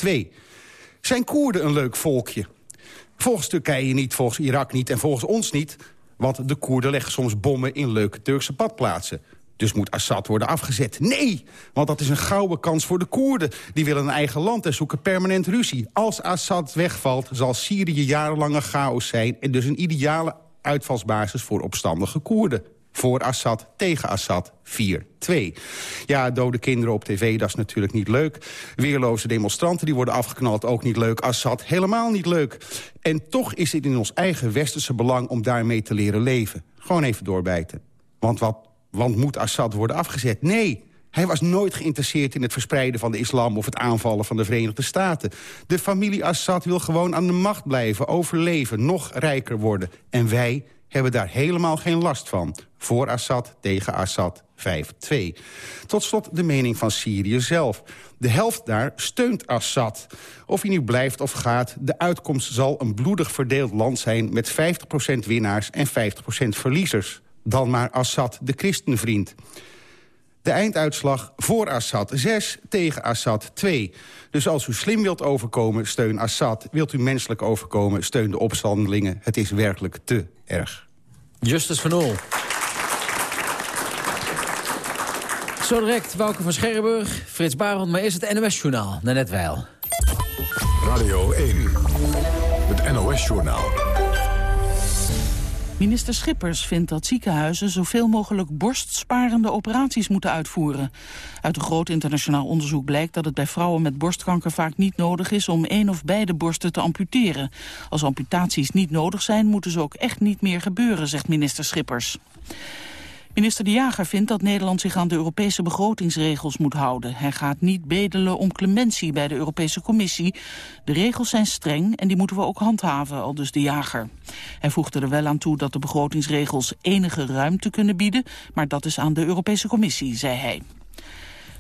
3-2. Zijn Koerden een leuk volkje? Volgens Turkije niet, volgens Irak niet en volgens ons niet... want de Koerden leggen soms bommen in leuke Turkse badplaatsen. Dus moet Assad worden afgezet. Nee, want dat is een gouden kans voor de Koerden. Die willen een eigen land en zoeken permanent ruzie. Als Assad wegvalt, zal Syrië jarenlange chaos zijn... en dus een ideale uitvalsbasis voor opstandige Koerden. Voor Assad, tegen Assad, 4-2. Ja, dode kinderen op tv, dat is natuurlijk niet leuk. Weerloze demonstranten die worden afgeknald, ook niet leuk. Assad, helemaal niet leuk. En toch is het in ons eigen westerse belang om daarmee te leren leven. Gewoon even doorbijten. Want, wat, want moet Assad worden afgezet? Nee, hij was nooit geïnteresseerd in het verspreiden van de islam... of het aanvallen van de Verenigde Staten. De familie Assad wil gewoon aan de macht blijven, overleven... nog rijker worden. En wij hebben daar helemaal geen last van. Voor Assad, tegen Assad, 5-2. Tot slot de mening van Syrië zelf. De helft daar steunt Assad. Of hij nu blijft of gaat, de uitkomst zal een bloedig verdeeld land zijn... met 50% winnaars en 50% verliezers. Dan maar Assad, de christenvriend. De einduitslag voor Assad 6, tegen Assad 2. Dus als u slim wilt overkomen, steun Assad. Wilt u menselijk overkomen, steun de opstandelingen. Het is werkelijk te erg. Justus van Oel. Zo direct Wouke van Scherrenburg, Frits Barend, maar eerst het NOS-journaal. Net Weil. Radio 1, het NOS-journaal. Minister Schippers vindt dat ziekenhuizen zoveel mogelijk borstsparende operaties moeten uitvoeren. Uit een groot internationaal onderzoek blijkt dat het bij vrouwen met borstkanker vaak niet nodig is om één of beide borsten te amputeren. Als amputaties niet nodig zijn, moeten ze ook echt niet meer gebeuren, zegt minister Schippers. Minister De Jager vindt dat Nederland zich aan de Europese begrotingsregels moet houden. Hij gaat niet bedelen om clementie bij de Europese Commissie. De regels zijn streng en die moeten we ook handhaven, al dus De Jager. Hij voegde er wel aan toe dat de begrotingsregels enige ruimte kunnen bieden, maar dat is aan de Europese Commissie, zei hij.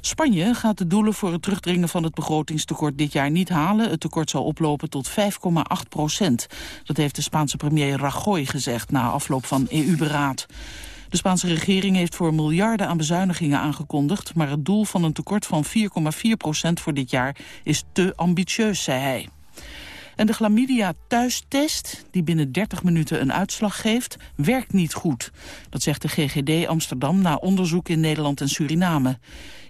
Spanje gaat de doelen voor het terugdringen van het begrotingstekort dit jaar niet halen. Het tekort zal oplopen tot 5,8 procent. Dat heeft de Spaanse premier Rajoy gezegd na afloop van EU-beraad. De Spaanse regering heeft voor miljarden aan bezuinigingen aangekondigd... maar het doel van een tekort van 4,4 procent voor dit jaar is te ambitieus, zei hij. En de chlamydia thuistest, die binnen 30 minuten een uitslag geeft, werkt niet goed. Dat zegt de GGD Amsterdam na onderzoek in Nederland en Suriname.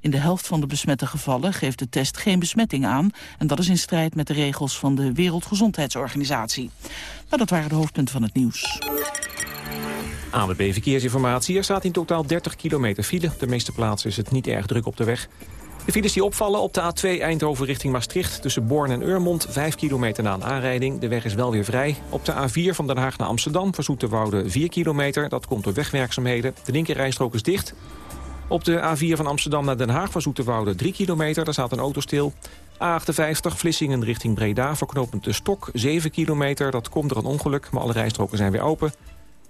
In de helft van de besmette gevallen geeft de test geen besmetting aan... en dat is in strijd met de regels van de Wereldgezondheidsorganisatie. Nou, dat waren de hoofdpunten van het nieuws. ANWB Verkeersinformatie. Er staat in totaal 30 kilometer file. De meeste plaatsen is het niet erg druk op de weg. De files die opvallen op de A2 Eindhoven richting Maastricht... tussen Born en Urmond, 5 kilometer na een aanrijding. De weg is wel weer vrij. Op de A4 van Den Haag naar Amsterdam voor Zoeterwoude 4 kilometer. Dat komt door wegwerkzaamheden. De linkerrijstrook is dicht. Op de A4 van Amsterdam naar Den Haag voor Zoeterwoude 3 kilometer. Daar staat een auto stil. A58 Vlissingen richting Breda voor knooppunt de Stok 7 kilometer. Dat komt door een ongeluk, maar alle rijstroken zijn weer open.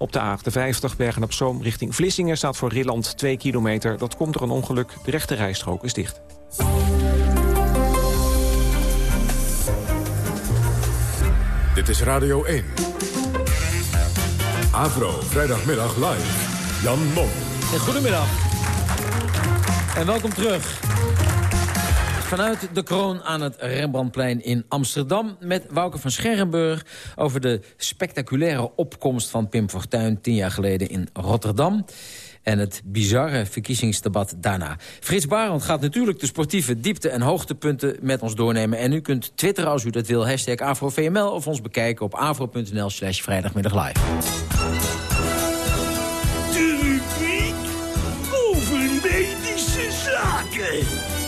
Op de A58 Bergen op Zoom richting Vlissingen staat voor Rilland 2 kilometer. Dat komt door een ongeluk. De rechte rijstrook is dicht. Dit is Radio 1. Avro, vrijdagmiddag live. Jan Mom. En goedemiddag. En welkom terug. Vanuit de kroon aan het Rembrandtplein in Amsterdam... met Wouke van Scherrenburg over de spectaculaire opkomst van Pim Fortuyn... tien jaar geleden in Rotterdam en het bizarre verkiezingsdebat daarna. Frits Barend gaat natuurlijk de sportieve diepte- en hoogtepunten met ons doornemen. En u kunt twitteren als u dat wil, hashtag AfroVML... of ons bekijken op afro.nl slash vrijdagmiddag live. De rubriek over medische zaken.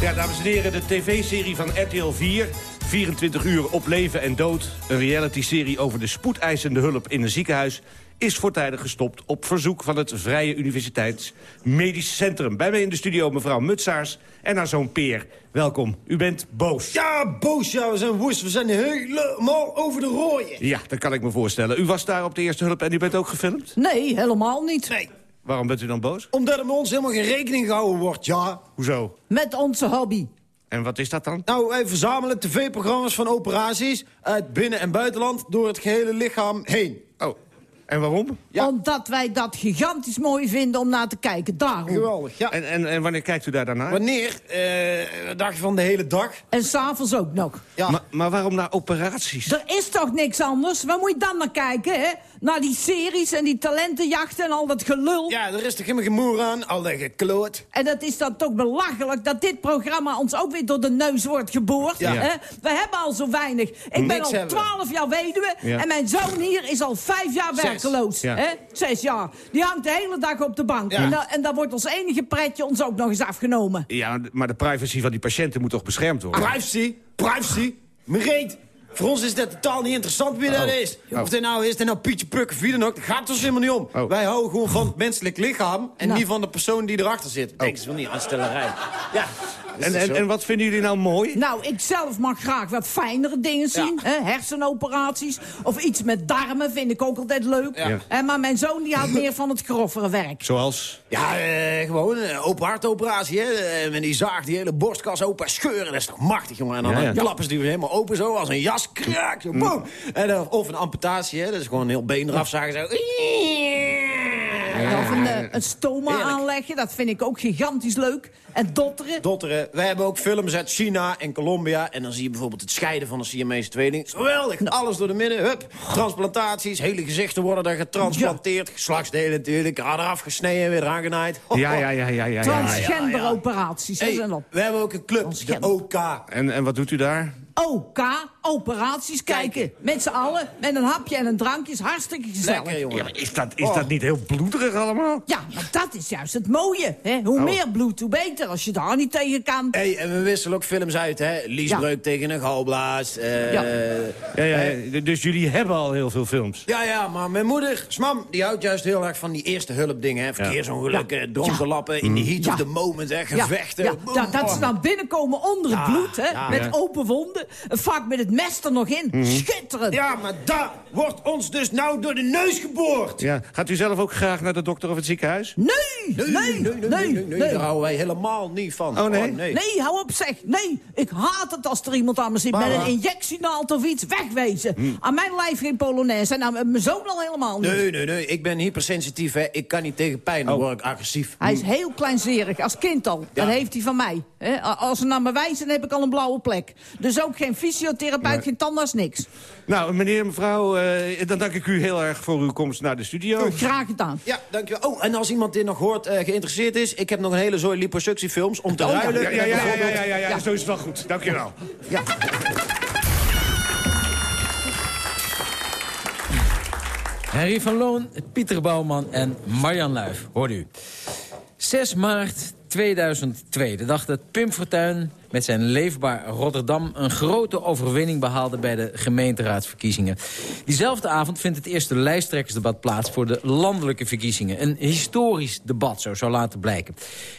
Ja, dames en heren, de tv-serie van RTL 4... 24 uur op leven en dood. Een reality-serie over de spoedeisende hulp in een ziekenhuis... is voortijdig gestopt op verzoek van het Vrije Universiteits Medisch Centrum. Bij mij in de studio mevrouw Mutsaars en haar zoon Peer. Welkom, u bent boos. Ja, boos, ja, we zijn woest. We zijn helemaal over de rooien. Ja, dat kan ik me voorstellen. U was daar op de eerste hulp en u bent ook gefilmd? Nee, helemaal niet. Nee. Waarom bent u dan boos? Omdat er met ons helemaal geen rekening gehouden wordt, ja. Hoezo? Met onze hobby. En wat is dat dan? Nou, wij verzamelen tv-programma's van operaties... uit binnen- en buitenland door het gehele lichaam heen. Oh, En waarom? Omdat wij dat gigantisch mooi vinden om naar te kijken. Daarom. Geweldig, ja. En, en, en wanneer kijkt u daar daarnaar? Wanneer? Eh dag van de hele dag. En s'avonds ook nog. Ja. Maar, maar waarom naar operaties? Er is toch niks anders? Waar moet je dan naar kijken, hè? Naar die series en die talentenjachten en al dat gelul. Ja, er is toch helemaal geen moer aan, al dat gekloot. En dat is dan toch belachelijk dat dit programma ons ook weer door de neus wordt geboord. Ja. Hè? We hebben al zo weinig. Ik ben al hebben we. 12 jaar weduwe Ja. en mijn zoon hier is al vijf jaar Zes. werkeloos. Ja. Hè? Zes jaar. Die hangt de hele dag op de bank. Ja. En, da- en dan wordt ons enige pretje ons ook nog eens afgenomen. Ja, maar de privacy van die patiënten moet toch beschermd worden? Privacy, privacy. Mereet, voor ons is dat totaal niet interessant wie dat is. Oh. Of dit nou is, dit nou Pietje Puk of wie dan ook. Daar gaat ons helemaal niet om. Oh. Wij houden gewoon van het menselijk lichaam... en Nou. niet van de persoon die erachter zit. Denk eens wel niet aanstellerij. Ja. is En, dat en, wat vinden jullie nou mooi? Nou, ik zelf mag graag wat fijnere dingen zien. Hè? Hersenoperaties. Of iets met darmen vind ik ook altijd leuk. Ja. Hè, maar mijn zoon die houdt meer van het grovere werk. Zoals? Ja, eh, gewoon een open hartoperatie, hè. Eh, Met die zaag, die hele borstkas open scheuren. Dat is toch machtig, jongen. En dan Ja, ja. klappen ze die weer helemaal open zo, als een jas. Kraak, zo, boom. En, of een amputatie, hè. Dat is gewoon een heel been eraf zagen. Zo. Of een, eh, een stoma Heerlijk. aanleggen, dat vind ik ook gigantisch leuk. En dotteren. Dotteren. Wij hebben ook films uit China en Colombia. En dan zie je bijvoorbeeld het scheiden van een Siamese tweeling. Geweldig. Alles door de midden. Hup. Transplantaties. Hele gezichten worden daar getransplanteerd. Geslachtsdelen natuurlijk. Radar afgesneden, weer eraan genaaid. Ho, ho. Ja, ja, ja, ja, ja. Transgenderoperaties, Hey, zijn dat. we hebben ook een club, de OK. En, en wat doet u daar? OK, operaties kijken. Met z'n allen, met een hapje en een drankje. Is hartstikke gezellig. Lekker, jongen. Ja, maar is dat, is dat niet heel bloederig allemaal? Ja, maar dat is juist het mooie. Hè? Oh. Hoe meer bloed, hoe beter. Als je daar niet tegen kan. Hey, en we wisselen ook films uit, hè? Liesbreuk tegen een galblaas. eh, Ja. Ja, ja, ja, dus jullie hebben al heel veel films. Ja, ja, maar mijn moeder, smam, die houdt juist heel erg van die eerste hulpdingen. Hè? Verkeersongelukken, Ja. dronken lappen, in the heat Ja. of the moment, hè? Gevechten. ja, ja, dat ze boem. dan binnenkomen onder het Ja, bloed, hè, ja. met Ja. open wonden. Vaak met het mes er nog in. Schitterend. Ja, maar daar wordt ons dus nou door de neus geboord. Ja. Gaat u zelf ook graag naar de dokter of het ziekenhuis? Nee, nee, nee, nee, nee, nee. Daar houden wij helemaal niet van. Oh, nee? Nee, hou op zeg. Nee, ik haat het als er iemand aan me zit met een injectienaald of iets. Wegwezen. Aan mijn lijf geen Polonaise. En aan mijn zoon al helemaal niet. Nee, nee, nee. Ik ben hypersensitief, hè. Ik kan niet tegen pijn, dan word ik agressief. Hij is heel kleinzerig, als kind al. Dat heeft hij van mij. hè. Als ze naar me wijzen, dan heb ik al een blauwe plek. Dus ook geen fysiotherapeut, geen tandarts, niks. Nou, meneer en mevrouw, eh, dan dank ik u heel erg voor uw komst naar de studio. Graag gedaan. Ja, dankjewel. Oh, en als iemand dit nog hoort, eh, geïnteresseerd is... ik heb nog een hele zooi liposuctiefilms om te Oh, ja. ruilen. Ja, ja, ja, ja, ja, ja, ja, zo is het wel goed. Dank je wel. Ja. Henry van Loon, Pieter Bouwman en Marjan Luif, hoort u. 6 maart 2002, de dag dat Pim Fortuyn met zijn leefbaar Rotterdam... een grote overwinning behaalde bij de gemeenteraadsverkiezingen. Diezelfde avond vindt het eerste lijsttrekkersdebat plaats... voor de landelijke verkiezingen. Een historisch debat, zo zou laten blijken.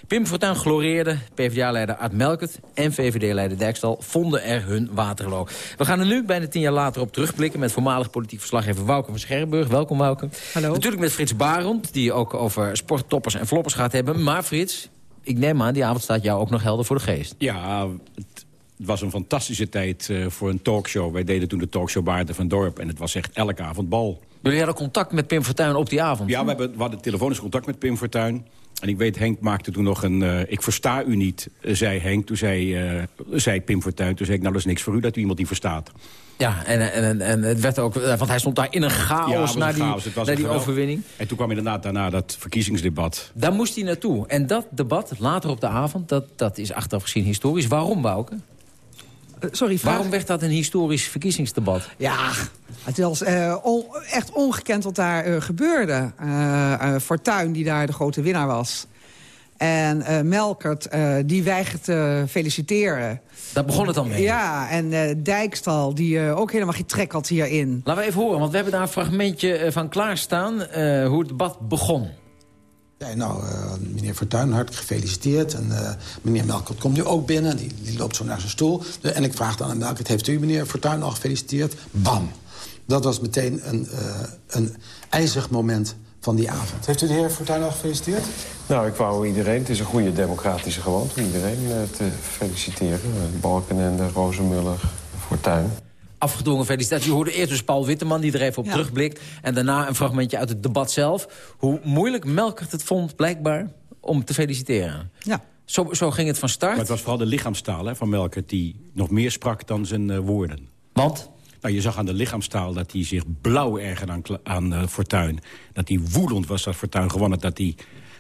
Pim Fortuyn gloreerde, PvdA-leider Art Melkert... en VVD-leider Dijkstal vonden er hun waterloo. We gaan er nu, bijna tien jaar later, op terugblikken... met voormalig politiek verslaggever Wouke van Scherrenburg. Welkom, Wouke. Hallo. Natuurlijk met Frits Barend, die ook over sporttoppers en floppers gaat hebben. Maar Frits, ik neem aan, die avond staat jou ook nog helder voor de geest. Ja, het was een fantastische tijd eh, voor een talkshow. Wij deden toen de talkshow Baarden van Dorp. En het was echt elke avond bal. Jullie hadden contact met Pim Fortuyn op die avond. Ja, we, hebben, we hadden telefonisch contact met Pim Fortuyn. En ik weet, Henk maakte toen nog een... eh, ik versta u niet, eh, zei Henk. Toen zei, eh, zei Pim Fortuyn, toen zei ik... nou, dat is niks voor u dat u iemand niet verstaat. Ja, en, en, en het werd ook, want hij stond daar in een chaos een die, chaos. Het was naar een die overwinning. En toen kwam inderdaad daarna dat verkiezingsdebat. Daar moest hij naartoe. En dat debat, later op de avond, dat, dat is achteraf gezien historisch. Waarom, Bouke? sorry, vraag. Waarom werd dat een historisch verkiezingsdebat? Ja, het was eh, on- echt ongekend wat daar eh, gebeurde. Eh eh, Fortuyn, die daar de grote winnaar was. En eh, Melkert, eh, die weigert te feliciteren. Daar begon het al mee. Ja, en eh, Dijkstal, die eh, ook helemaal geen trek had hierin. Laten we even horen, want we hebben daar een fragmentje eh, van klaarstaan... eh, hoe het debat begon. Ja, nou, eh, meneer Fortuyn, hartelijk gefeliciteerd. En eh, meneer Melkert komt nu ook binnen. Die, die loopt zo naar zijn stoel. De- en ik vraag dan aan Melkert, heeft u meneer Fortuyn al gefeliciteerd? Bam! Dat was meteen een, eh, een ijzig moment van die avond. Heeft u de heer Fortuyn al gefeliciteerd? Nou, ik wou iedereen, het is een goede democratische gewoonte... om iedereen eh, te feliciteren. Eh, Balkenende, Rozenmuller, Fortuyn. afgedwongen felicitatie. Je hoorde eerst dus Paul Witteman, die er even op Ja. terugblikt. En daarna een fragmentje uit het debat zelf. Hoe moeilijk Melkert het vond, blijkbaar, om te feliciteren. Ja. Zo, zo ging het van start. Maar het was vooral de lichaamstaal hè, van Melkert die nog meer sprak dan zijn eh, woorden. Want? Nou, je zag aan de lichaamstaal dat hij zich blauw ergerde aan, aan eh, Fortuyn. Dat hij woedend was dat Fortuyn gewonnen had. Dat hij,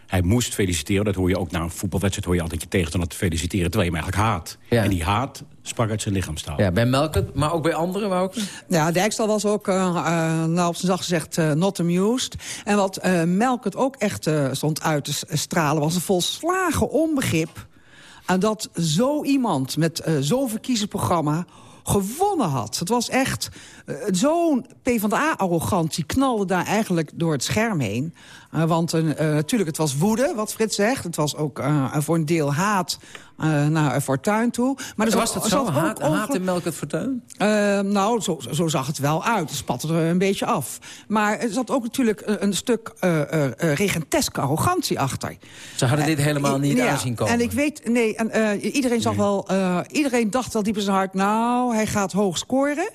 hij moest feliciteren. Dat hoor je ook na een voetbalwedstrijd. hoor je altijd je tegenstander te feliciteren. Terwijl je hem eigenlijk haat. Ja. En die haat sprak uit zijn lichaamstaal. Ja, bij Melkert, maar ook bij anderen, Wouter? Ja, Dijkstal was ook, eh, eh, nou op zijn zacht gezegd, eh, not amused. En wat eh Melkert ook echt eh, stond uit te stralen... was een volslagen onbegrip aan dat zo iemand met eh, zo'n verkiezingsprogramma gewonnen had. Het was echt eh, zo'n PvdA-arrogantie knalde daar eigenlijk door het scherm heen. Eh, want eh, eh, natuurlijk, het was woede, wat Frits zegt. Het was ook eh, voor een deel haat naar Fortuyn toe. Maar er was dat zo? Haat, haat en Melkert Fortuyn? eh, nou, zo, zo zag het wel uit. Het spatte er een beetje af. Maar er zat ook natuurlijk een, een stuk regenteske arrogantie achter. Ze hadden dit helemaal niet Ja, aanzien komen. En ik weet, nee, en, iedereen zag wel, iedereen dacht wel diep in zijn hart, nou, hij gaat hoog scoren.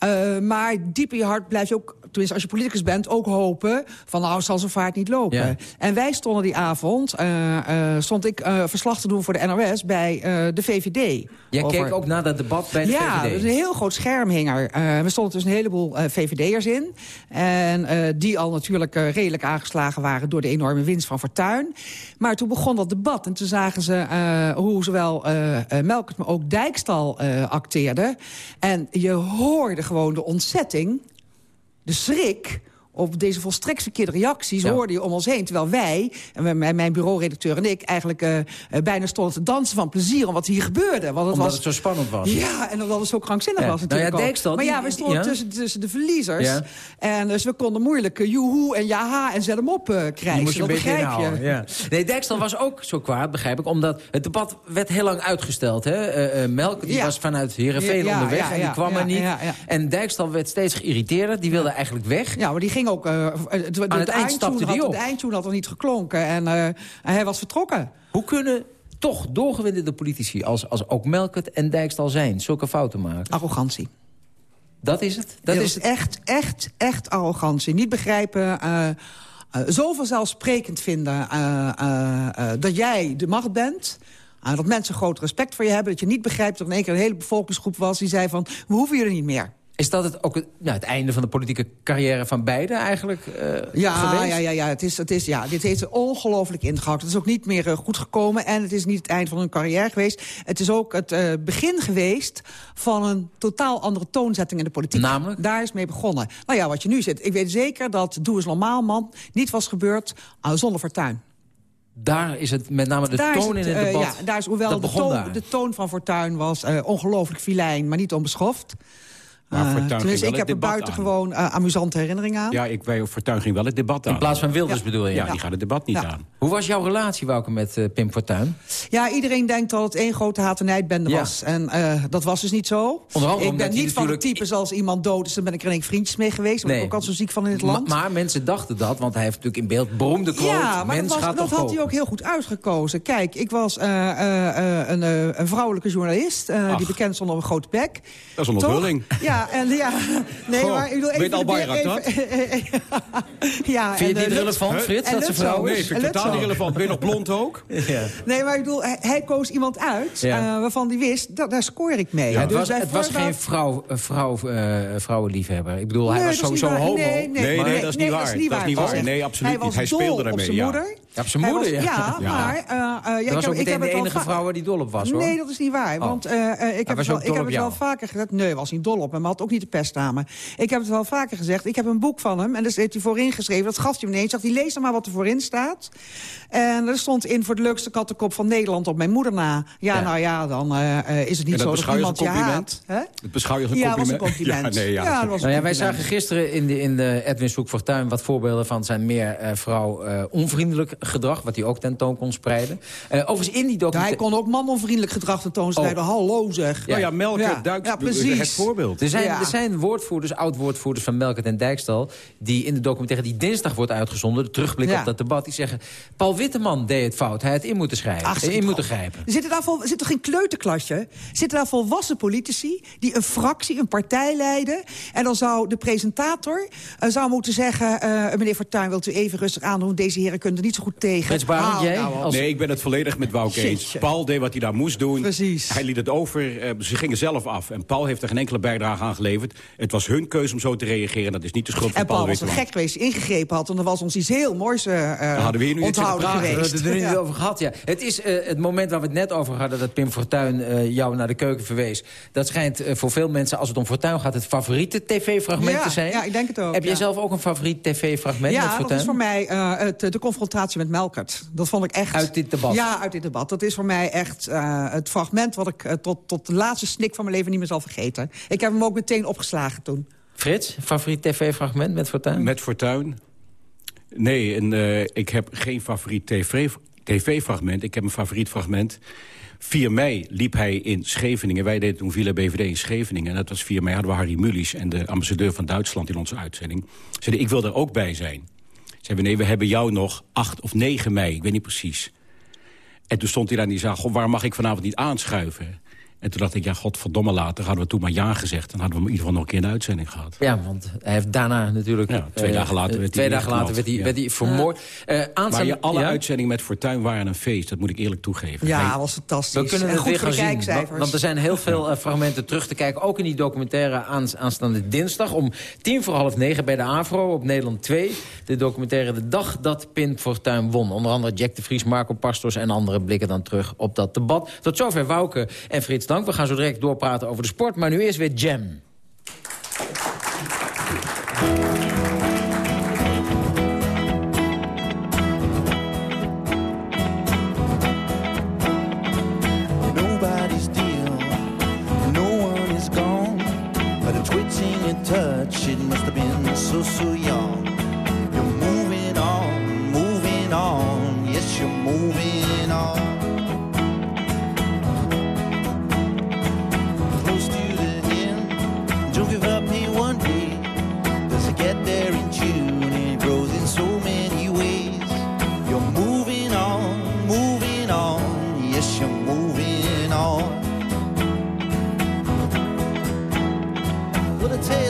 Eh, maar diep in je hart blijf je ook, tenminste als je politicus bent, ook hopen van nou zal zijn vaart niet lopen. Ja. En wij stonden die avond, eh, eh, stond ik verslag te doen voor de NOS bij de VVD. Jij Over- keek ook naar dat debat bij de ja, VVD. dus een heel groot scherm hing er. We stonden dus een heleboel VVD'ers in. En die al natuurlijk redelijk aangeslagen waren... door de enorme winst van Fortuyn. Maar toen begon dat debat. En toen zagen ze hoe zowel Melkert, maar ook Dijkstal acteerden. En je hoorde gewoon de ontzetting, de schrik op deze volstrekt verkeerde reacties Ja. hoorde je om ons heen. Terwijl wij, en mijn- bureauredacteur en ik... eigenlijk eh, eh, bijna stonden te dansen van plezier om wat hier gebeurde. Want het Omdat was, het zo spannend was. ja, en omdat het zo krankzinnig Ja. was Nou ja, natuurlijk. Dijkstal, Maar ja, we stonden ja. tussen, tussen de verliezers. En dus we konden moeilijk uh, joehoe en jaha en zet hem op krijgen. moest je dat begrijp je. Nee, Dijkstal was ook zo kwaad, begrijp ik. Omdat het debat werd heel lang uitgesteld. Hè? Melk die was vanuit Heerenveen onderweg en die kwam er niet. En Dijkstal werd steeds geïrriteerder. Die wilde eigenlijk weg. Ja, maar die ging ook... eh, het, Aan het stapte die had, op. Eindtune had er niet geklonken en eh, hij was vertrokken. Hoe kunnen toch doorgewinterde politici als, als ook Melkert en Dijkstal zijn... zulke fouten maken? Arrogantie. Dat is het? Dat Dat is echt, echt, echt arrogantie. Niet begrijpen... eh eh, zo vanzelfsprekend vinden eh, eh, eh, dat jij de macht bent... eh, dat mensen groot respect voor je hebben. Dat je niet begrijpt dat er in één keer een hele bevolkingsgroep was... die zei van, we hoeven jullie niet meer. Is dat het ook het, nou, het einde van de politieke carrière van beiden eigenlijk eh, Ja, geweest? ja, ja, ja, het is, het is, ja, dit heeft ongelooflijk ingehakt. Het is ook niet meer eh, goed gekomen en het is niet het eind van hun carrière geweest. Het is ook het eh, begin geweest van een totaal andere toonzetting in de politiek. Namelijk? Daar is mee begonnen. Nou ja, wat je nu zit. Ik weet zeker dat Doe eens normaal, man, niet was gebeurd uh, zonder Fortuin. Daar is het met name de daar toon in het, debat. ja, daar is, hoewel de toon, daar. de toon van Fortuin was uh, ongelooflijk filijn, maar niet onbeschoft. Maar Uh, wel ik heb er buitengewoon uh, amusante herinneringen aan. Ja, ik, wij, Fortuyn ging wel het debat aan. In plaats van Wilders Ja. bedoel je? Ja, die gaat het debat niet Ja. aan. Hoe was jouw relatie, Wouter, met eh, Pim Fortuyn? Ja, iedereen denkt dat het één grote haat- en nijdbende was. En eh, dat was dus niet zo. Onder andere ik ben niet van het natuurlijk- type zoals iemand dood is... dan ben ik er een vriendjes mee geweest. Daar ben ik ook altijd zo ziek van in het land. Ma- maar mensen dachten dat, want hij heeft natuurlijk in beeld beroemde quote... ja, maar mens dat, was, gaat dat had hij ook heel goed uitgekozen. Kijk, ik was eh, eh, eh, een, eh, een vrouwelijke journalist... eh, die bekend stond op een grote bek. Dat is een onthulling. Ja, en ja... Nee, Goh, maar ik bedoel even... weet al weer Bayrak even- ja, Vind je het en, eh, niet relevant, Frits, dat ze vrouw is? Nee, vind ik totaal niet relevant. Ben je nog blond ook? Ja. Nee, maar ik bedoel, hij, hij koos iemand uit Ja. eh, waarvan hij wist, dat, daar scoor ik mee. Ja, het Dus was, bij het was geen vrouw, eh, vrouw, eh, vrouwenliefhebber. Ik bedoel, hij Nee, was dat is sowieso homo. Nee, nee, Nee, dat is niet waar. Dat is niet waar. Hij Nee, absoluut was niet. Hij dol speelde zijn ja. Ja, op zijn moeder, was- ja. Ja, maar... eh, eh, ja, ik dat was ook ik meteen heb de het enige vrouw waar die dol op was, hoor. Nee, dat is niet waar. Oh. Want eh, eh, ik heb, het wel, ik heb het wel vaker gezegd. Nee, hij was niet dol op hem. Hij had ook niet de pest aan me. Ik heb het wel vaker gezegd. Ik heb een boek van hem. En daar heeft hij voorin geschreven. Dat gaf hij me ineens. Zag hij, lees dan maar wat er voorin staat. En er stond in voor de leukste kattenkop van Nederland op mijn moeder na. Ja, Ja. nou ja, dan eh, eh, is het niet dat zo dat iemand je haat. Hè? Dat beschouw je als een Ja, was compliment? een compliment. Ja, nee, ja. Ja, dat was Nou ja, een wij compliment. zagen gisteren in de, in de Edwin Zoek Fortuin wat voorbeelden van zijn meer eh, vrouw eh, onvriendelijk gedrag, wat hij ook tentoon kon spreiden. Eh, overigens in die Ja, hij documentaire... kon ook manonvriendelijk gedrag tentoonspreiden. Hallo zeg. Nou ja, Melker, Ja, Duits, ja, precies. het voorbeeld. Er zijn er zijn woordvoerders, oud-woordvoerders van Melkert en Dijkstal... die in de documentaire die dinsdag wordt uitgezonden... de terugblik Ja. op dat debat, die zeggen... Paul Witteman deed het fout, hij had in moeten schrijven, Ach, in moeten grijpen. Zitten daar vol, zit toch geen kleuterklasje? Zitten daar volwassen politici die een fractie, een partij leiden? En dan zou de presentator eh, zou moeten zeggen... eh, meneer Fortuyn, wilt u even rustig aandoen? Deze heren kunnen er niet zo goed tegen. Barend, Hou jij? nou. Als- Nee, ik ben het volledig met Wouke eens. Paul deed wat hij daar moest doen. Precies. Hij liet het over. eh, ze gingen zelf af. En Paul heeft er geen enkele bijdrage aan geleverd. Het was hun keuze om zo te reageren. Dat is niet de schuld van En Paul Paul was een gek geweest, ingegrepen had. En er was ons iets heel moois eh hadden we hier nu iets onthouden. We geweest. hebben het er nu Ja. over gehad, ja. Het is eh, het moment waar we het net over hadden... dat Pim Fortuyn eh, jou naar de keuken verwees. Dat schijnt voor veel mensen, als het om Fortuyn gaat... het favoriete tv-fragment Ja, te zijn. ja, ik denk het ook, Heb jij ja. zelf ook een favoriet tv-fragment met Ja, dat is voor mij eh, het, de confrontatie met Melkert. Dat vond ik echt... Uit dit debat? Ja, uit dit debat. Dat is voor mij echt eh, het fragment... wat ik eh, tot, tot de laatste snik van mijn leven niet meer zal vergeten. Ik heb hem ook meteen opgeslagen toen. Frits, favoriet tv-fragment met Fortuyn? Met Fortuyn? Nee, en, eh, ik heb geen favoriet TV tv-fragment. ik heb een favoriet fragment. 4 mei liep hij in Scheveningen. Wij deden toen Villa BVD in Scheveningen. En dat was 4 mei hadden we Harry Mullis en de ambassadeur van Duitsland in onze uitzending. Zeiden, ik wil er ook bij zijn. Zeiden we, nee, we hebben jou nog 8 of 9 mei, ik weet niet precies. En toen stond hij daar en die zei, waar mag ik vanavond niet aanschuiven? En toen dacht ik, ja, godverdomme later hadden we toen maar ja gezegd. Dan hadden we hem in ieder geval nog een keer in de uitzending gehad. Ja, want hij heeft daarna natuurlijk... Ja, twee eh, dagen later eh, werd twee hij dagen later werd hij, werd hij vermoord. Eh Maar je, alle ja? uitzendingen met Fortuyn waren een feest. Dat moet ik eerlijk toegeven. Ja, Geen- was fantastisch. We kunnen en het goed weer gaan zien. Want, want er zijn heel veel eh, fragmenten terug te kijken. Ook in die documentaire aans- aanstaande dinsdag. Om tien voor half negen bij de AVRO op Nederland 2. De documentaire De Dag dat Pin Fortuyn won. Onder andere Jack de Vries, Marco Pastors en anderen blikken dan terug op dat debat. Tot zover Wouke en Frits Dank. We gaan zo direct doorpraten over de sport. Maar nu eerst weer Jam. Touch, it must have been so, so young.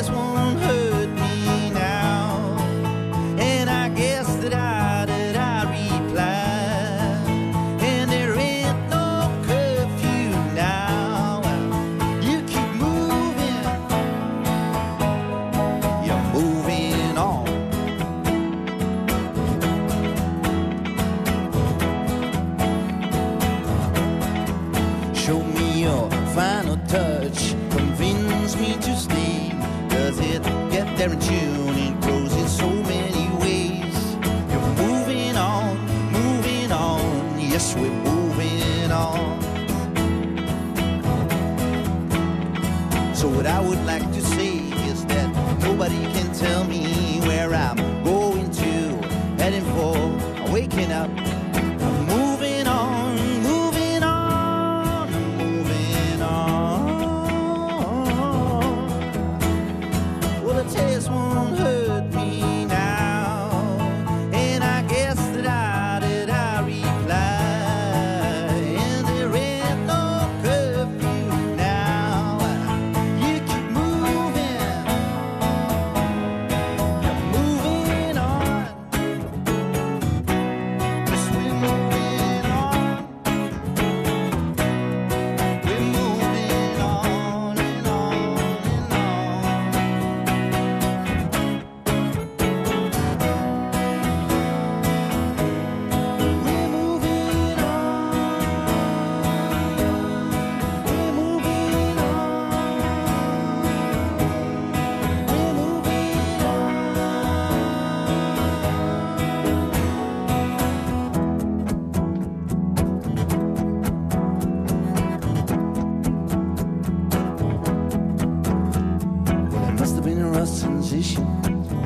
Well, the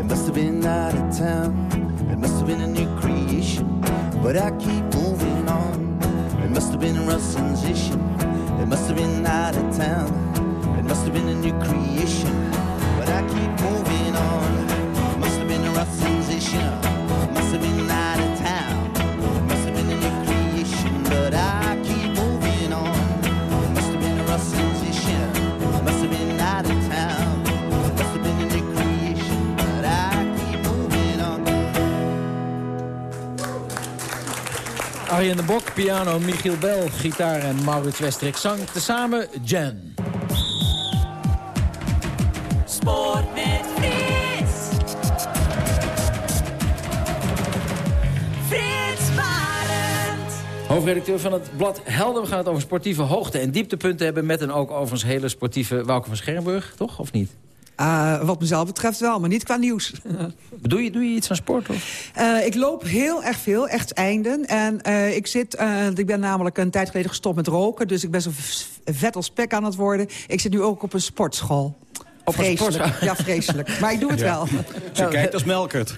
It must have been out of town. It must have been a new creation. But I keep moving on. It must have been a rough transition. It must have been out of town. It Must have been a new creation, but I keep moving on. Must have been a rough transition. Must have been Arjen de Bok, piano, Michiel Bel, gitaar en Maurits Westrik zang. Tezamen Jen. Sport met Frits. Frits Barend. Hoofdredacteur van het blad Helder. We gaan het over sportieve hoogte- en dieptepunten hebben... met en ook overigens hele sportieve Wouke van Schermburg, toch? Of niet? Eh, wat mezelf betreft wel, maar niet qua nieuws. Doe je, doe je iets aan sport? Of? Eh, ik loop heel erg veel, echt einden. En eh, ik, zit, ik ben namelijk een tijd geleden gestopt met roken... dus ik ben zo vet als pek aan het worden. Ik zit nu ook op een sportschool. Op een vreselijk. sportschool? Ja, vreselijk. Maar ik doe het Ja. wel. Ze kijkt als Melkert.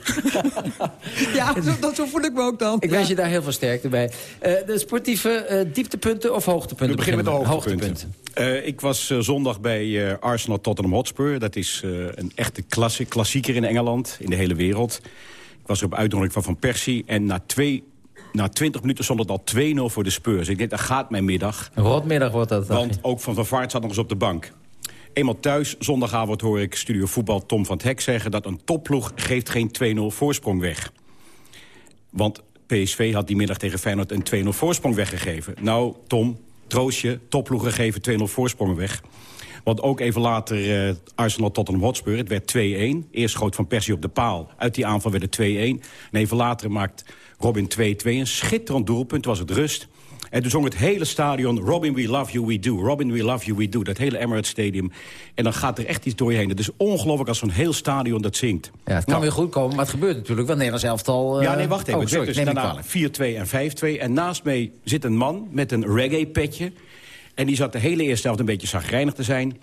Ja, zo, dat, zo voel ik me ook dan. Ik wens je daar heel veel sterkte bij. Eh, de sportieve eh, dieptepunten of hoogtepunten? We beginnen met de hoogtepunten. Eh, ik was zondag bij eh, Arsenal Tottenham Hotspur. Dat is eh, een echte klassie, klassieker in Engeland, in de hele wereld. Ik was er op uitnodiging van Van Persie. En na, twee, na 20 minuten stond het al 2-0 voor de Spurs. Ik denk, dat gaat mijn middag. Een rotmiddag wordt dat. Want ook Van Van Vaart zat nog eens op de bank. Eenmaal thuis, zondagavond hoor ik studio voetbal Tom van het Hek zeggen... dat een topploeg geeft geen 2-0 voorsprong weg. Want PSV had die middag tegen Feyenoord een 2-0 voorsprong weggegeven. Nou, Tom, troost je, topploegen geven 2-0 voorsprongen weg. Want ook even later eh, Arsenal Tottenham Hotspur, het werd 2-1. Eerst schoot Van Persie op de paal. Uit die aanval werd het 2-1. En even later maakt Robin 2-2. Een schitterend doelpunt, was het rust. En toen zong het hele stadion, Robin, we love you, we do. Robin, we love you, we do. Dat hele Emirates Stadium. En dan gaat er echt iets door je heen. Het is ongelooflijk als zo'n heel stadion dat zingt. Ja, het kan Nou, weer goed komen, maar het gebeurt natuurlijk. Want Nederlands elftal... eh, ja, nee, wacht even. Oh, Het sorry, dus neem ik daarna kwalijk. 4-2 en 5-2. En naast mij zit een man met een reggae-petje. En die zat de hele eerste helft een beetje zagrijnig te zijn.